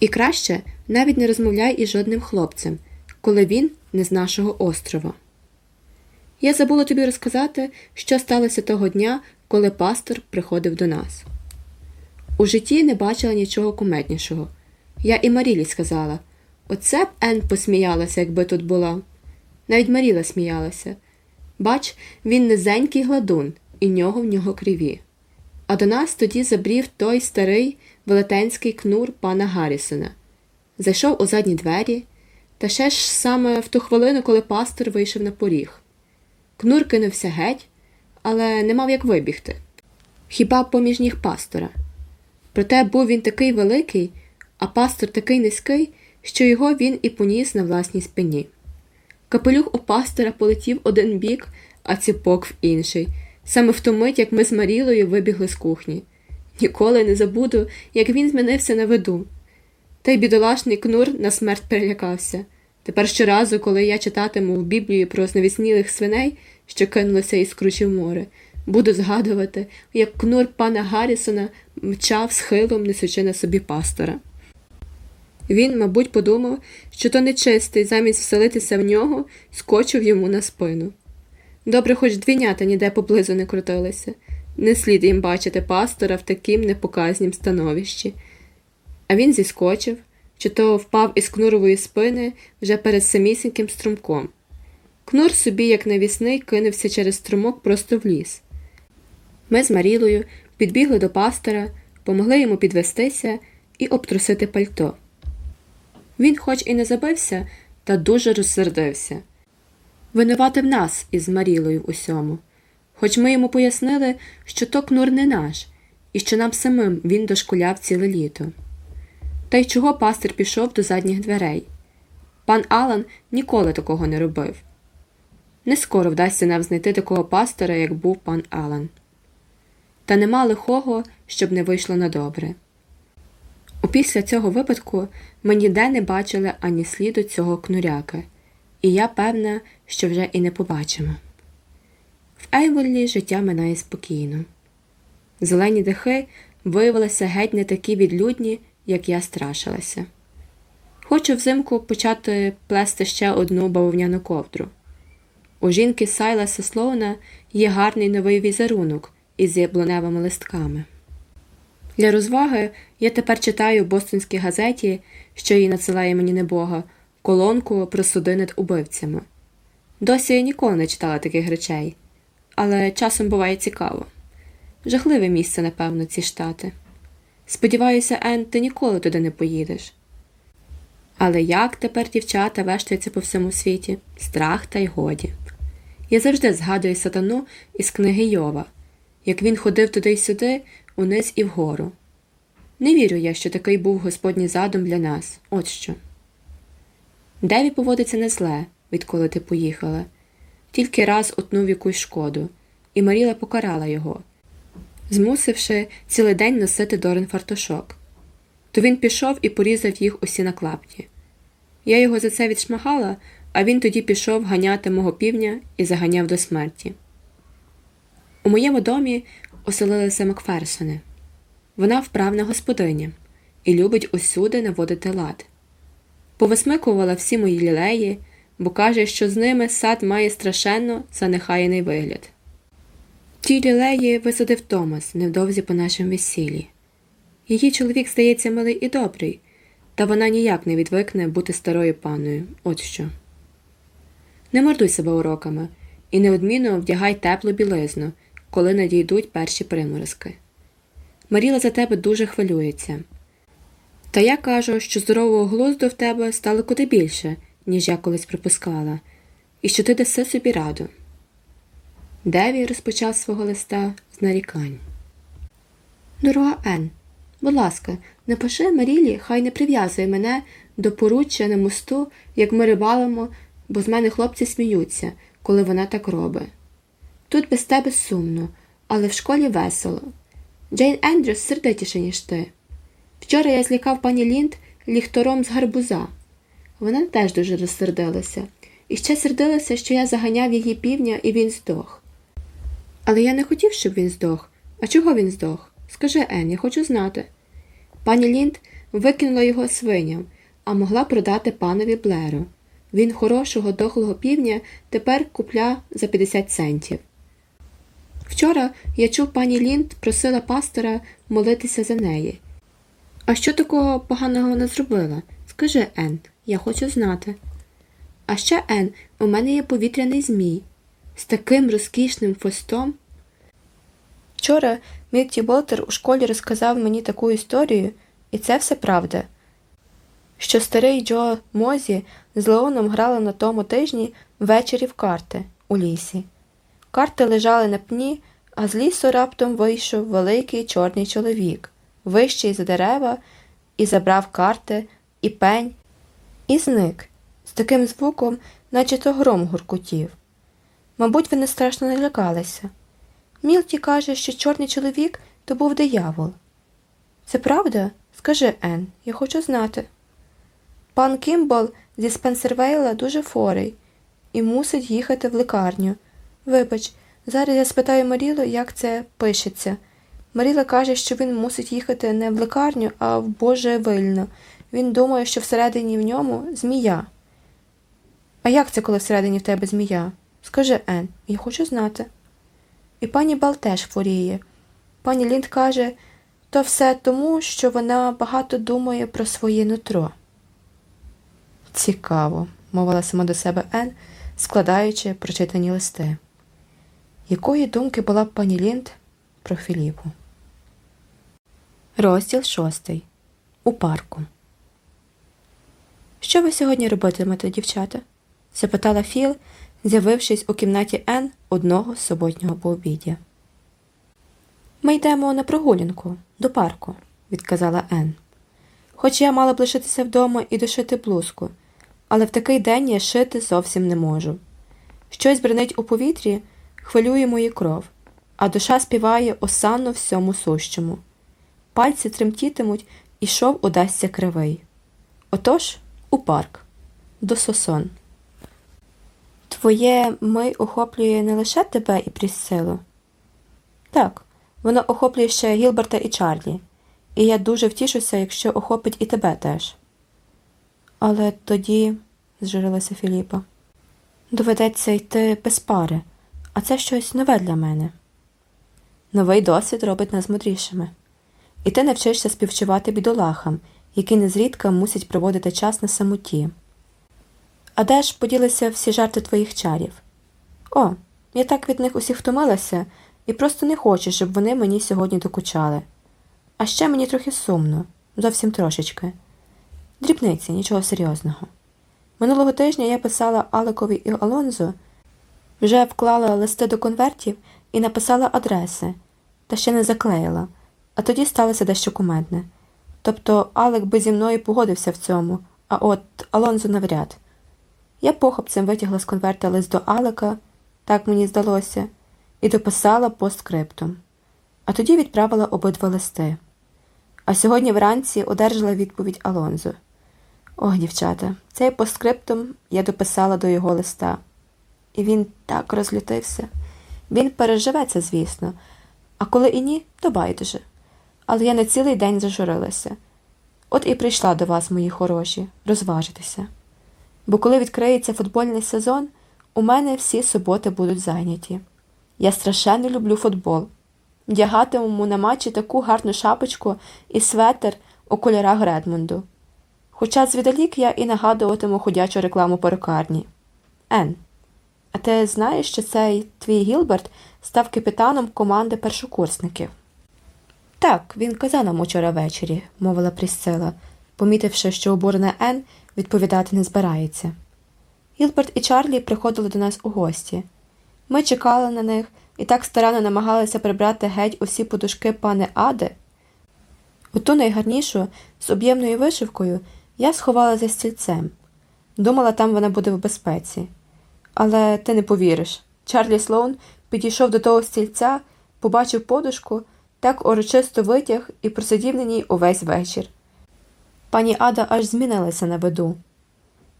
Speaker 2: І краще навіть не розмовляй із жодним хлопцем, коли він не з нашого острова. Я забула тобі розказати, що сталося того дня, коли пастор приходив до нас. У житті не бачила нічого куметнішого. Я і Марілі сказала оце б Ен посміялася, якби тут була. Навіть Маріла сміялася. Бач, він низенький гладун, і нього в нього криві. А до нас тоді забрів той старий велетенський кнур пана Гаррісона. Зайшов у задні двері, та ще ж саме в ту хвилину, коли пастор вийшов на поріг. Кнур кинувся геть, але не мав як вибігти. Хіба поміж ніг пастора. Проте був він такий великий, а пастор такий низький, що його він і поніс на власній спині. Капелюх у пастора полетів один бік, а ціпок в інший, саме в ту мить, як ми з Марілою вибігли з кухні. Ніколи не забуду, як він змінився на виду. Та й бідолашний кнур на смерть перелякався. Тепер щоразу, коли я читатиму в Біблії про зневіснілих свиней, що кинулися із кручі в море, буду згадувати, як кнур пана Гаррісона мчав схилом, несучи на собі пастора. Він, мабуть, подумав, що то нечистий, замість вселитися в нього, скочив йому на спину. Добре, хоч двійнята ніде поблизу не крутилися. Не слід їм бачити пастора в таким непоказнім становищі. А він зіскочив, чи то впав із кнурової спини вже перед самісіньким струмком. Кнур собі, як навісний, кинувся через струмок просто в ліс. Ми з Марілою підбігли до пастора, помогли йому підвестися і обтрусити пальто. Він, хоч і не забився, та дуже розсердився. Винуватив нас із Марілою в усьому, хоч ми йому пояснили, що то кнур не наш, і що нам самим він дошкуляв ціле літо. Та й чого пастир пішов до задніх дверей? Пан Алан ніколи такого не робив. Не скоро вдасться нам знайти такого пастора, як був пан Алан. Та нема лихого, щоб не вийшло на добре. Опісля цього випадку ми ніде не бачили ані сліду цього кнуряка, і я певна, що вже і не побачимо. В Ейволлі життя минає спокійно. Зелені дахи виявилися геть не такі відлюдні, як я страшилася. Хочу взимку почати плести ще одну бавовняну ковдру. У жінки Сайласа Слоуна є гарний новий візерунок із яблуневими листками. Для розваги я тепер читаю в бостонській газеті, що її надсилає мені небога, колонку просуди над убивцями. Досі я ніколи не читала таких речей, але часом буває цікаво. Жахливе місце, напевно, ці штати. Сподіваюся, Ен, ти ніколи туди не поїдеш. Але як тепер дівчата вештаються по всьому світі? Страх та й годі. Я завжди згадую сатану із книги Йова, як він ходив туди й сюди, униз і вгору. Не вірю я, що такий був Господній задум для нас, от що. Деві поводиться не зле, відколи ти поїхала. Тільки раз утнув якусь шкоду, і Маріла покарала його, змусивши цілий день носити Дорин фартушок. То він пішов і порізав їх усі на клапті. Я його за це відшмагала, а він тоді пішов ганяти мого півня і заганяв до смерті. У моєму домі оселилися Макферсони. Вона вправна господиня і любить усюди наводити лад. Повисмикувала всі мої лілеї, бо каже, що з ними сад має страшенно занехаяний вигляд. Ті лілеї висадив Томас невдовзі по нашому весіллі. Її чоловік здається милий і добрий, та вона ніяк не відвикне бути старою паною, от що. Не мордуй себе уроками і неодмінно вдягай теплу білизну, коли надійдуть перші приморозки. Маріла за тебе дуже хвилюється. Та я кажу, що здорового глузду в тебе стало куди більше, ніж я колись припускала, і що ти даси собі раду. Деві розпочав свого листа з нарікань. Дорога Ен, будь ласка, напиши Марілі, хай не прив'язує мене до поруччя на мосту, як ми рибалимо, бо з мене хлопці сміються, коли вона так робить. Тут без тебе сумно, але в школі весело. Джейн Ендрюс сердитіше, ніж ти. Вчора я злякав пані Лінд ліхтором з гарбуза. Вона теж дуже розсердилася, і ще сердилася, що я заганяв її півня, і він здох. Але я не хотів, щоб він здох. А чого він здох? Скажи Ен, я хочу знати. Пані Лінд викинула його свиням, а могла продати панові Блеру. Він хорошого дохлого півня тепер купля за 50 центів. Вчора я чув пані Лінд просила пастора молитися за неї. А що такого поганого вона зробила? Скажи, Ен, я хочу знати. А ще, Ен, у мене є повітряний змій з таким розкішним хвостом. Вчора Мітті Болтер у школі розказав мені таку історію, і це все правда, що старий Джо Мозі з Леоном грали на тому тижні ввечері в карти у лісі. Карти лежали на пні, а з лісу раптом вийшов великий чорний чоловік, вищий за дерева, і забрав карти, і пень, і зник з таким звуком, наче то гром гуркотів. Мабуть, вони страшно налякалися. Мілті каже, що чорний чоловік то був диявол. Це правда? Скажи, Ен, я хочу знати.
Speaker 1: Пан Кімбл зі Спенсервейла дуже хворий і мусить їхати в лікарню. Вибач, зараз я спитаю Марілу, як це пишеться. Маріла каже, що він мусить їхати не в лікарню, а в Боже вильно. Він думає, що всередині в ньому змія. А як це, коли всередині в тебе змія? Скажи Ен, я хочу знати. І пані Бал теж хворіє. Пані Лінд каже, то все тому, що вона багато думає про своє нутро. Цікаво, мовила сама до себе Ен, складаючи прочитані листи. Якої думки була пані Лінд про Філіпу? Розділ шостий. У парку. Що ви сьогодні робитимете, дівчата? запитала Філ, з'явившись у кімнаті Ен одного суботнього пообіддя. Ми йдемо на прогулянку до парку, відказала Ен. Хоч я мала б лишитися вдома і дошити блузку, але в такий день я шити зовсім не можу. Щось бренить у повітрі, хвилює мою кров, а душа співає осанно всьому сущому. Пальці тремтітимуть, і шов удасться кривий. Отож, у парк, до сосон. Твоє ми охоплює не лише тебе і Прісцилу. Так, воно охоплює ще Гілберта і Чарлі, і я дуже втішуся, якщо охопить і тебе теж. Але тоді, зжурилася Філіпа, доведеться йти без пари, а це щось нове для мене. Новий досвід робить нас мудрішими. І ти навчишся співчувати бідолахам, які незрідка мусять проводити час на самоті. А де ж поділися всі жарти твоїх чарів? О, я так від них усіх втомилася і просто не хочу, щоб вони мені сьогодні докучали. А ще мені трохи сумно, зовсім трошечки. Дрібниці, нічого серйозного. Минулого тижня я писала Алекові і Алонзо, вже вклала листи до конвертів і написала адреси, та ще не заклеїла, а тоді сталося дещо кумедне. Тобто Алек би зі мною погодився в цьому, а от Алонзо навряд. Я похопцем витягла з конверта лист до Алека, так мені здалося, і дописала постскриптум. А тоді відправила обидва листи. А сьогодні вранці одержала відповідь Алонзо. Ох, дівчата, цей постскриптум я дописала до його листа. І він так розлютився. Він переживе це, звісно, а коли і ні, то байдуже. Але я на цілий день зажурилася. От і прийшла до вас, мої хороші, розважитися. Бо коли відкриється футбольний сезон, у мене всі суботи будуть зайняті. Я страшенно люблю футбол. Вдягатиму на матчі таку гарну шапочку і светер у кольорах Редмонду. Хоча звідалік я і нагадуватиму ходячу рекламу перукарні. Ен, а ти знаєш, що цей твій Гілберт став капітаном команди першокурсників? Так, він казав нам учора ввечері, мовила Прісцила, помітивши, що обурена Ен відповідати не збирається. Гілберт і Чарлі приходили до нас у гості. Ми чекали на них і так старанно намагалися прибрати геть усі подушки пани Ади. Оту найгарнішу з об'ємною вишивкою я сховала за стільцем. Думала, там вона буде в безпеці. Але ти не повіриш. Чарлі Слоун підійшов до того стільця, побачив подушку, так урочисто витяг і просидів на ній увесь вечір. Пані Ада аж змінилася на виду.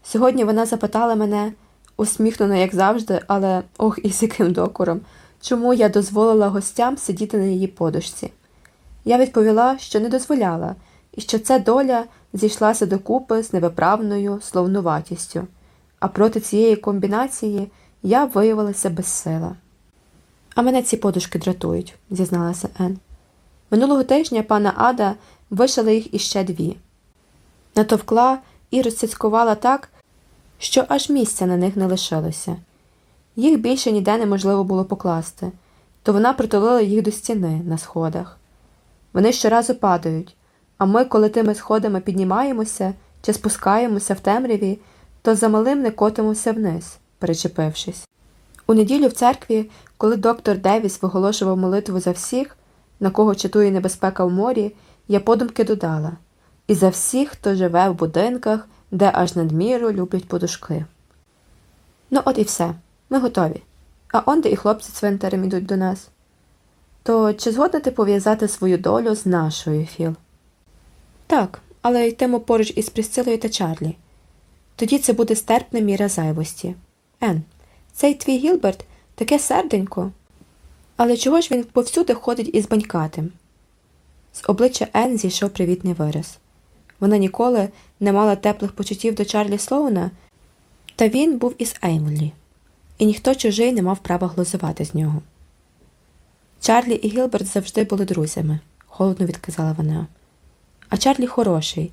Speaker 1: Сьогодні вона запитала мене, усміхнено, як завжди, але ох, і з яким докором, чому я дозволила гостям сидіти на її подушці. Я відповіла, що не дозволяла, і що це доля зійшлася докупи з невиправною словнуватістю, а проти цієї комбінації я виявилася безсила. А мене ці подушки дратують, зізналася Ен. Минулого тижня пана Ада вишила їх іще дві. Натовкла і розцяцькувала так, що аж місця на них не лишилося. Їх більше ніде неможливо було покласти, то вона притулила їх до стіни на сходах. Вони щоразу падають, а ми, коли тими сходами піднімаємося чи спускаємося в темряві, то замалим не котимося вниз, перечепившись. У неділю в церкві, коли доктор Девіс виголошував молитву за всіх, на кого чатує небезпека в морі, я подумки додала і за всіх, хто живе в будинках, де аж надміру люблять подушки. Ну, от і все, ми готові. А онде і хлопці цвинтарем ідуть до нас. То чи згодна ти пов'язати свою долю з нашою, Філ? Так, але йтимо поруч із Присцилою та Чарлі. Тоді це буде стерпна міра зайвості. Ен, цей твій Гілберт таке серденько. Але чого ж він повсюди ходить із банькатим? З обличчя Ен зійшов привітний вираз. Вона ніколи не мала теплих почуттів до Чарлі Слоуна, та він був із Еймлі, і ніхто чужий не мав права глузувати з нього. Чарлі і Гілберт завжди були друзями, холодно відказала вона. А Чарлі хороший,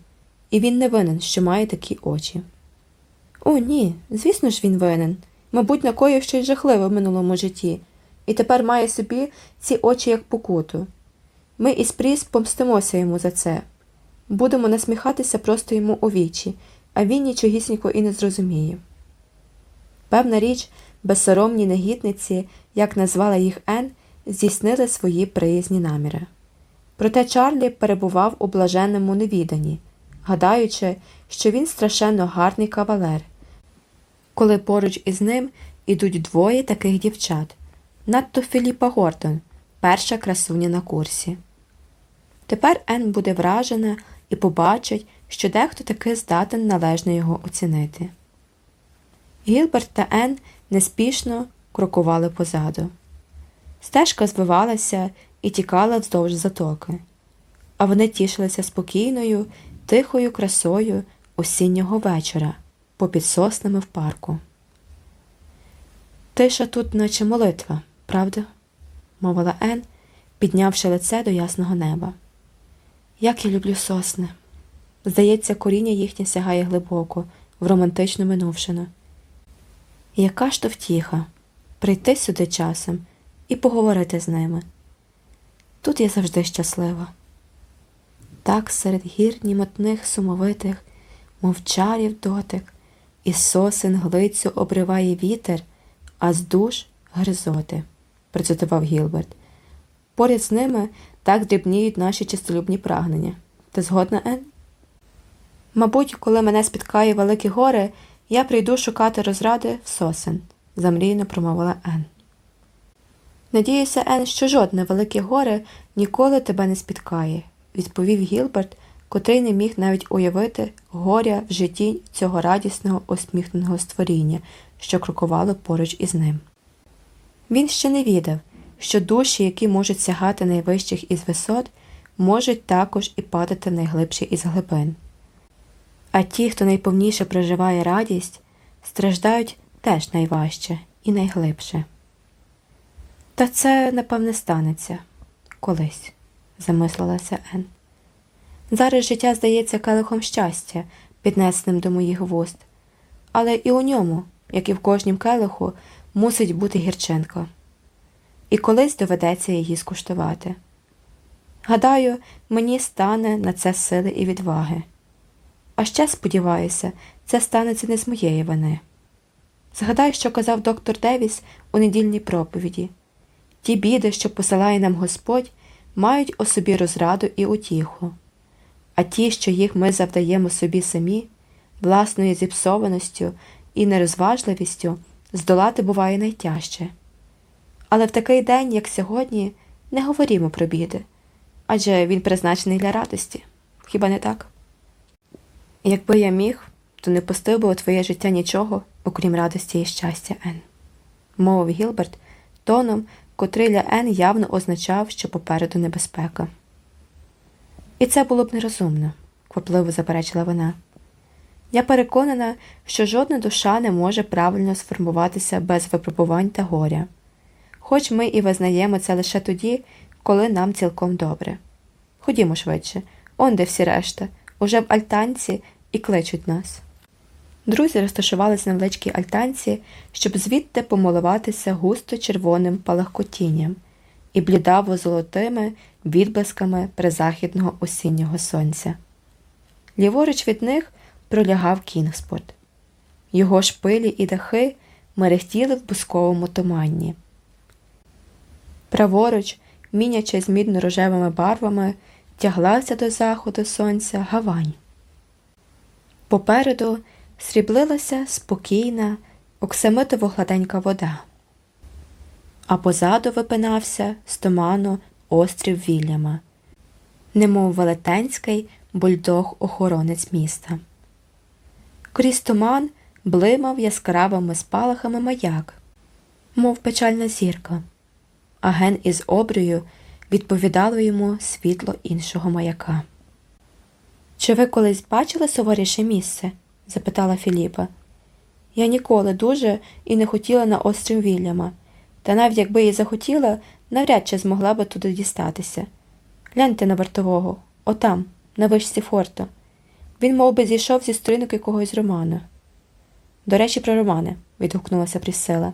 Speaker 1: і він не винен, що має такі очі. О, ні, звісно ж, він винен. Мабуть, накоїв щось жахливе в минулому житті, і тепер має собі ці очі як покуту. Ми із Пріс помстимося йому за це. Будемо насміхатися просто йому у вічі, а він нічогісінько і не зрозуміє. Певна річ, безсоромні негідниці, як назвала їх Ен, здійснили свої приязні наміри. Проте Чарлі перебував у блаженному невіданні, гадаючи, що він страшенно гарний кавалер, коли поруч із ним ідуть двоє таких дівчат, надто Філіпа Гордон, перша красуня на курсі. Тепер Ен буде вражена і побачить, що дехто таки здатен належно його оцінити. Гілберт та Ен неспішно крокували позаду. Стежка звивалася і тікала вздовж затоки, а вони тішилися спокійною, тихою красою осіннього вечора попід соснами в парку. Тиша тут, наче молитва, правда? мовила Ен, піднявши лице до ясного неба. Як я люблю сосни. Здається, коріння їхнє сягає глибоко, в романтичну минувшину. Яка ж то втіха прийти сюди часом і поговорити з ними. Тут я завжди щаслива. Так серед гір німотних сумовитих, мовчарів дотик, і сосен глицю обриває вітер, а з душ гризоти, процитував Гілберт. Поряд з ними так дрібніють наші чистолюбні прагнення. Ти згодна, Ен? Мабуть, коли мене спіткає великі гори, я прийду шукати розради в сосен, замрійно промовила Ен. Надіюся, Ен, що жодне велике горе ніколи тебе не спіткає, відповів Гілберт, котрий не міг навіть уявити горя в житті цього радісного усміхненого створіння, що крокувало поруч із ним. Він ще не відав, що душі, які можуть сягати найвищих із висот, можуть також і падати в найглибші із глибин. А ті, хто найповніше проживає радість, страждають теж найважче і найглибше. Та це, напевне, станеться колись, замислилася Ен. Зараз життя здається келихом щастя, піднесеним до моїх вуст, але і у ньому, як і в кожнім келиху, мусить бути гірчинка. І колись доведеться її скуштувати. Гадаю, мені стане на це сили і відваги. А ще, сподіваюся, це станеться не з моєї вини. Згадай, що казав доктор Девіс у недільній проповіді ті біди, що посилає нам Господь, мають у собі розраду і утіху, а ті, що їх ми завдаємо собі самі, власною зіпсованістю і нерозважливістю, здолати буває найтяжче. Але в такий день, як сьогодні, не говорімо про біди адже він призначений для радості. Хіба не так? Якби я міг, то не пустив би у твоє життя нічого, окрім радості і щастя, Ен, мовив Гілберт тоном, котрий для Ен явно означав, що попереду небезпека. І це було б нерозумно, квапливо заперечила вона. Я переконана, що жодна душа не може правильно сформуватися без випробувань та горя, хоч ми і визнаємо це лише тоді, коли нам цілком добре. Ходімо швидше, он де всі решта, уже в альтанці і кличуть нас. Друзі розташувалися на величкій альтанці, щоб звідти помилуватися густо червоним палахкотінням і блідаво золотими відблисками призахідного осіннього сонця. Ліворуч від них пролягав Кінгспорт. Його шпилі і дахи мерехтіли в бусковому туманні. Праворуч, мінячи з мідно-рожевими барвами, тяглася до заходу сонця гавань. Попереду сріблилася спокійна, оксамитово гладенька вода, а позаду випинався з туману острів Вільяма, немов велетенський бульдог охоронець міста. Крізь туман блимав яскравими спалахами маяк, мов печальна зірка, а ген із обрію відповідало йому світло іншого маяка. Чи ви колись бачили суворіше місце? запитала Філіпа. Я ніколи дуже і не хотіла на острів Вільяма, та навіть якби і захотіла, навряд чи змогла би туди дістатися. Гляньте на вартового, отам, на вишці форту. Він мов би, зійшов зі сторінок якогось роману. До речі, про романи, відгукнулася Прісцила.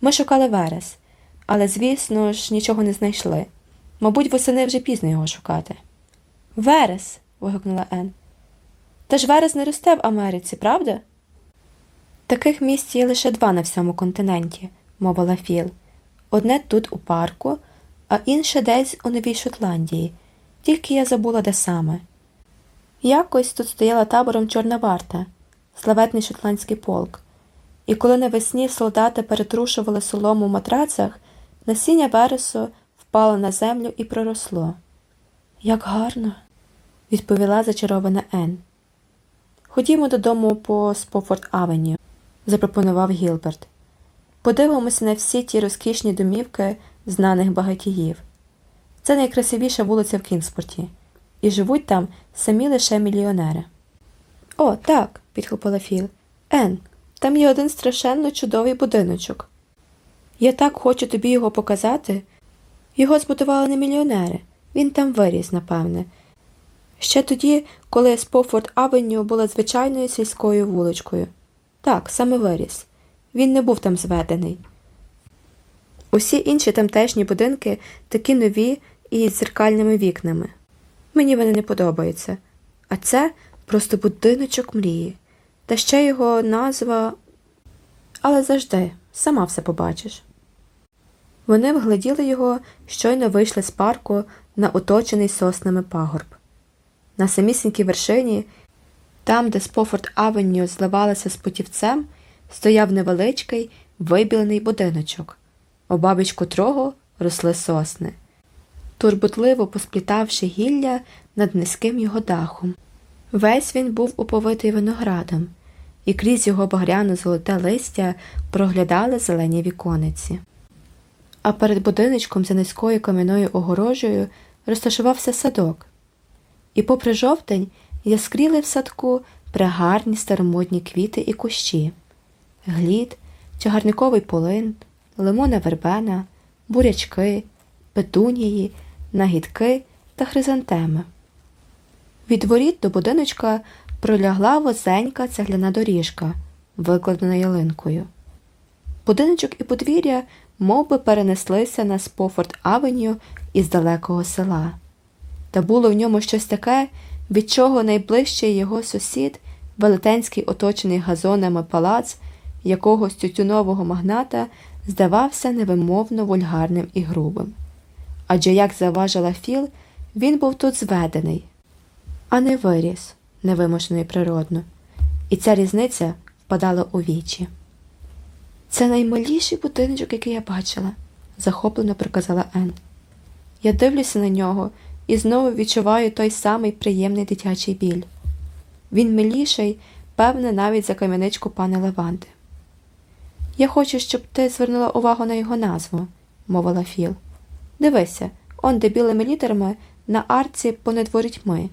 Speaker 1: Ми шукали верес, але, звісно ж, нічого не знайшли. Мабуть, восени вже пізно його шукати. Верес. вигукнула Ен. Та ж верес не росте в Америці, правда? Таких місць є лише два на всьому континенті, мовила Філ. Одне тут у парку, а інше десь у Новій Шотландії, тільки я забула де саме. Якось тут стояла табором Чорна варта, славетний шотландський полк, і коли навесні солдати перетрушували солому в матрацах, насіння вересу впало на землю і проросло. Як гарно, відповіла зачарована Ен. Ходімо додому по Спофорд Авеню, запропонував Гілберт. Подивимося на всі ті розкішні домівки знаних багатіїв. Це найкрасивіша вулиця в Кінгспорті, і живуть там самі лише мільйонери. О, так, підхопила Філ. Ен, там є один страшенно чудовий будиночок. Я так хочу тобі його показати. Його збудували не мільйонери, він там виріс, напевне. Ще тоді, коли Спофорд Авеню була звичайною сільською вуличкою. Так, саме виріс. Він не був там зведений. Усі інші тамтешні будинки такі нові і з зеркальними вікнами. Мені вони не подобаються. А це просто будиночок мрії. Та ще його назва. Але завжди, сама все побачиш. Вони вгледіли його, щойно вийшли з парку на оточений соснами пагорб. На самісінькій вершині, там, де Спофорд Авеню зливалася з путівцем, стояв невеличкий вибілений будиночок, обабіч котрого росли сосни, турботливо посплітавши гілля над низьким його дахом. Весь він був уповитий виноградом, і крізь його багряно золоте листя проглядали зелені вікониці. А перед будиночком за низькою кам'яною огорожею розташувався садок. І, попри жовтень, яскріли в садку прегарні старомодні квіти і кущі глід, чагарниковий полин, лимона вербена, бурячки, петунії, нагідки та хризантеми. Від воріт до будиночка пролягла возенька цегляна доріжка, викладена ялинкою. Будиночок і подвір'я мов би, перенеслися на Спофорд Авеню із далекого села. Та було в ньому щось таке, від чого найближчий його сусід, велетенський оточений газонами палац якогось тютюнового магната, здавався невимовно вульгарним і грубим. Адже, як заважила Філ, він був тут зведений, а не виріс, невимушено і природно, і ця різниця впадала у вічі. Це наймиліший будиночок, який я бачила, захоплено проказала Ен. Я дивлюся на нього і знову відчуваю той самий приємний дитячий біль. Він миліший, певне, навіть за кам'яничку пане Леванди. Я хочу, щоб ти звернула увагу на його назву, мовила Філ. Дивися, он де білими літерами на арці понад ворітьми.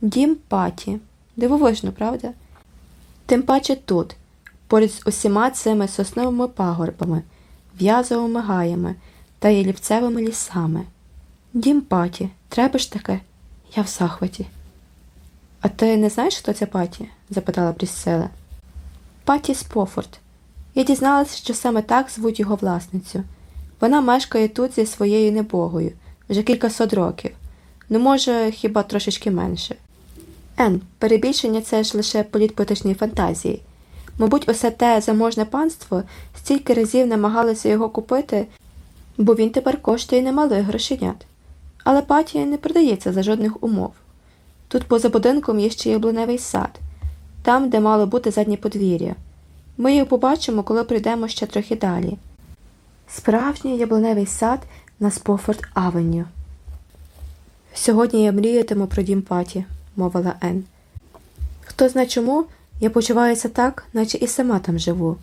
Speaker 1: Дім паті. Дивовижно, правда? Тим паче тут, поряд з усіма цими сосновими пагорбами, в'язовими гаями та ялівцевими лісами. Дім паті, треба ж таке, я в захваті. А ти не знаєш, хто це паті? запитала Пріссела. Паті Спофорд. Я дізналася, що саме так звуть його власницю. Вона мешкає тут зі своєю небогою вже кількасот років, ну, може, хіба трошечки менше. Ен, перебільшення це ж лише політ фантазії. Мабуть, усе те заможне панство стільки разів намагалося його купити, бо він тепер коштує немалих грошенят. Але патія не продається за жодних умов. Тут поза будинком є ще яблуневий сад, там, де мало бути заднє подвір'я. Ми його побачимо, коли прийдемо ще трохи далі. Справжній яблуневий сад на Спофорд Авеню. Сьогодні я мріятиму про дім паті, мовила Ен. Хто зна чому, Я почуваюся так, наче і сама там живу.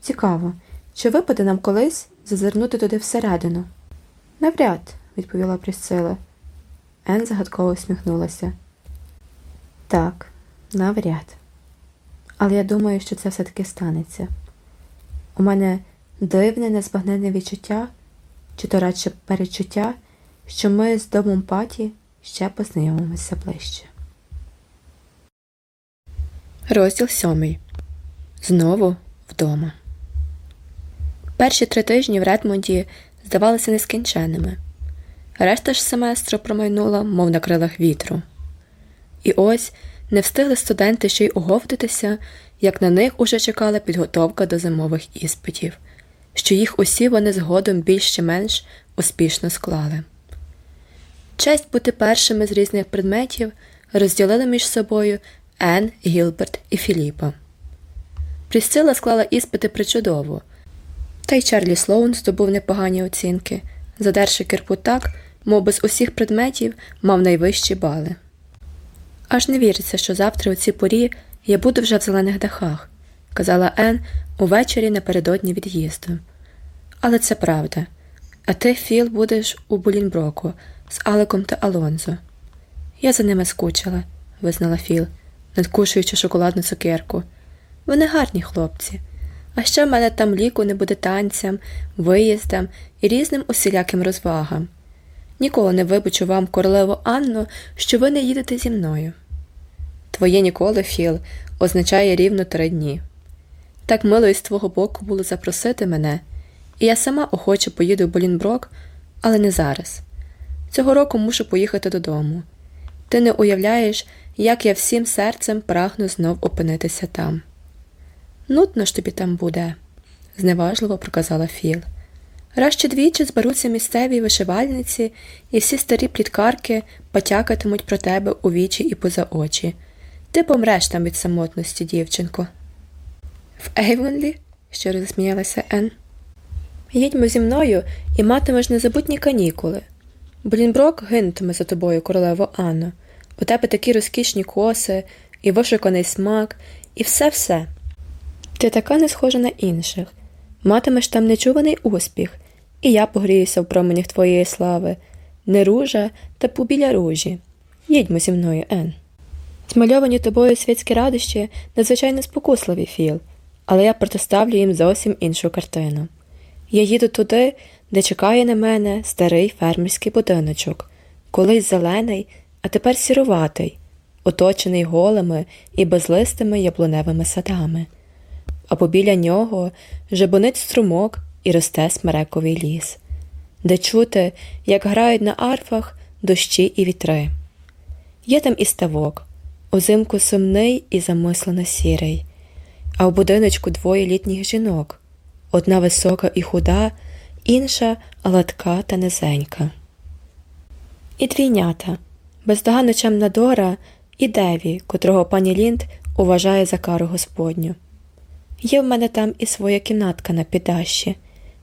Speaker 1: Цікаво, чи випаде нам колись зазирнути туди всередину? Навряд, відповіла Присцила. Ен загадково усміхнулася. Так, навряд. Але я думаю, що це все-таки станеться. У мене дивне, незбагненне відчуття, чи то радше перечуття, що ми з домом паті ще познайомимося ближче.
Speaker 2: Розділ сьомий. Знову вдома. Перші три тижні в Редмонді здавалися нескінченними. Решта ж семестру промайнула, мов на крилах вітру. І ось не встигли студенти ще й оговтатися, як на них уже чекала підготовка до зимових іспитів, що їх усі вони згодом більш чи менш успішно склали. Честь бути першими з різних предметів розділили між собою Ен, Гілберт і Філіпа. Прісцила склала іспити причудово, та й Чарлі Слоун здобув непогані оцінки, задерши кирпу так, мов би з усіх предметів мав найвищі бали. Аж не віриться, що завтра у цій порі я буду вже в зелених дахах, казала Ен увечері напередодні від'їзду. Але це правда. А ти, Філ, будеш у Булінброку з Алеком та Алонзо. Я за ними скучила, визнала Філ, надкушуючи шоколадну цукерку. Вони гарні хлопці. А ще в мене там ліку не буде танцям, виїздам і різним усіляким розвагам. Ніколи не вибачу вам, королеву Анну, що ви не їдете зі мною. Твоє ніколи, Філ, означає рівно три дні. Так мило із твого боку було запросити мене, і я сама охоче поїду в Болінброк, але не зараз. Цього року мушу поїхати додому. Ти не уявляєш, як я всім серцем прагну знов опинитися там. Нудно ж тобі там буде, зневажливо проказала Філ. Раз двічі зберуться місцеві вишивальниці, і всі старі пліткарки потякатимуть про тебе у вічі і поза очі. Ти помреш там від самотності, дівчинко. В Ейвонлі? щиро засміялася Ен. Їдьмо зі мною і матимеш незабутні канікули. Блінброк гинутиме за тобою, королево Анно. У тебе такі розкішні коси, і вишуканий смак, і все-все. Ти така не схожа на інших. Матимеш там нечуваний успіх, і я погріюся в променях твоєї слави, не ружа та побіля ружі. Їдьмо зі мною, Ен. Змальовані тобою світські радощі надзвичайно спокусливі, Філ, але я протиставлю їм зовсім іншу картину. Я їду туди, де чекає на мене старий фермерський будиночок, колись зелений, а тепер сіруватий, оточений голими і безлистими яблуневими садами. А побіля нього жебонить струмок і росте смерековий ліс, де чути, як грають на арфах дощі і вітри. Є там і ставок, узимку сумний і замислено сірий, а в будиночку двоє літніх жінок одна висока і худа, інша гладка та низенька. І двійнята бездоганно чемна Дора і Деві, котрого пані Лінд уважає за кару Господню. Є в мене там і своя кімнатка на піддащі,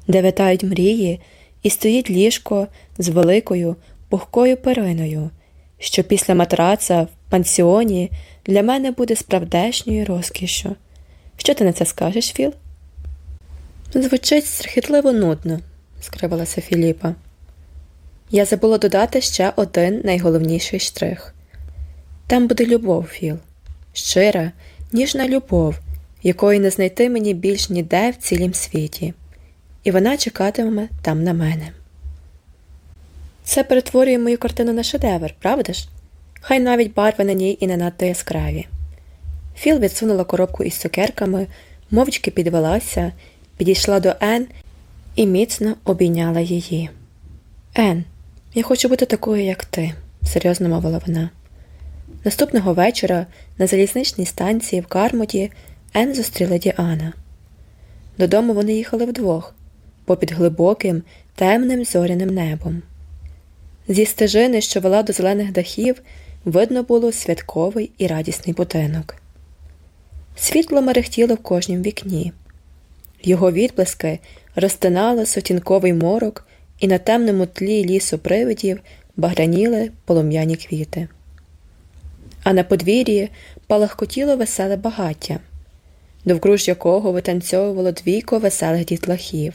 Speaker 2: де витають мрії, і стоїть ліжко з великою пухкою периною, що після матраца в пансіоні для мене буде справдешньою розкішшю. Що ти на це скажеш, Філ? Звучить страхітливо нудно, скривилася Філіпа. Я забула додати ще один найголовніший штрих. Там буде любов, Філ, щира, ніжна любов, якої не знайти мені більш ніде в цілім світі, і вона чекатиме там на мене. Це перетворює мою картину на шедевр, правда ж? Хай навіть барви на ній і не надто яскраві. Філ відсунула коробку із цукерками, мовчки підвелася, підійшла до Ен і міцно обійняла її. Ен, я хочу бути такою, як ти, серйозно мовила вона. Наступного вечора на залізничній станції в Кармоді Ен зустріла Діана. Додому вони їхали вдвох, попід глибоким, темним зоряним небом. Зі стежини, що вела до зелених дахів, видно було святковий і радісний будинок. Світло мерехтіло в кожнім вікні. Його відблиски розтинали сутінковий морок, і на темному тлі лісу привидів баграніли полум'яні квіти. А на подвір'ї
Speaker 1: палахкотіло веселе багаття, довкруж якого витанцьовувало двійко веселих дітлахів.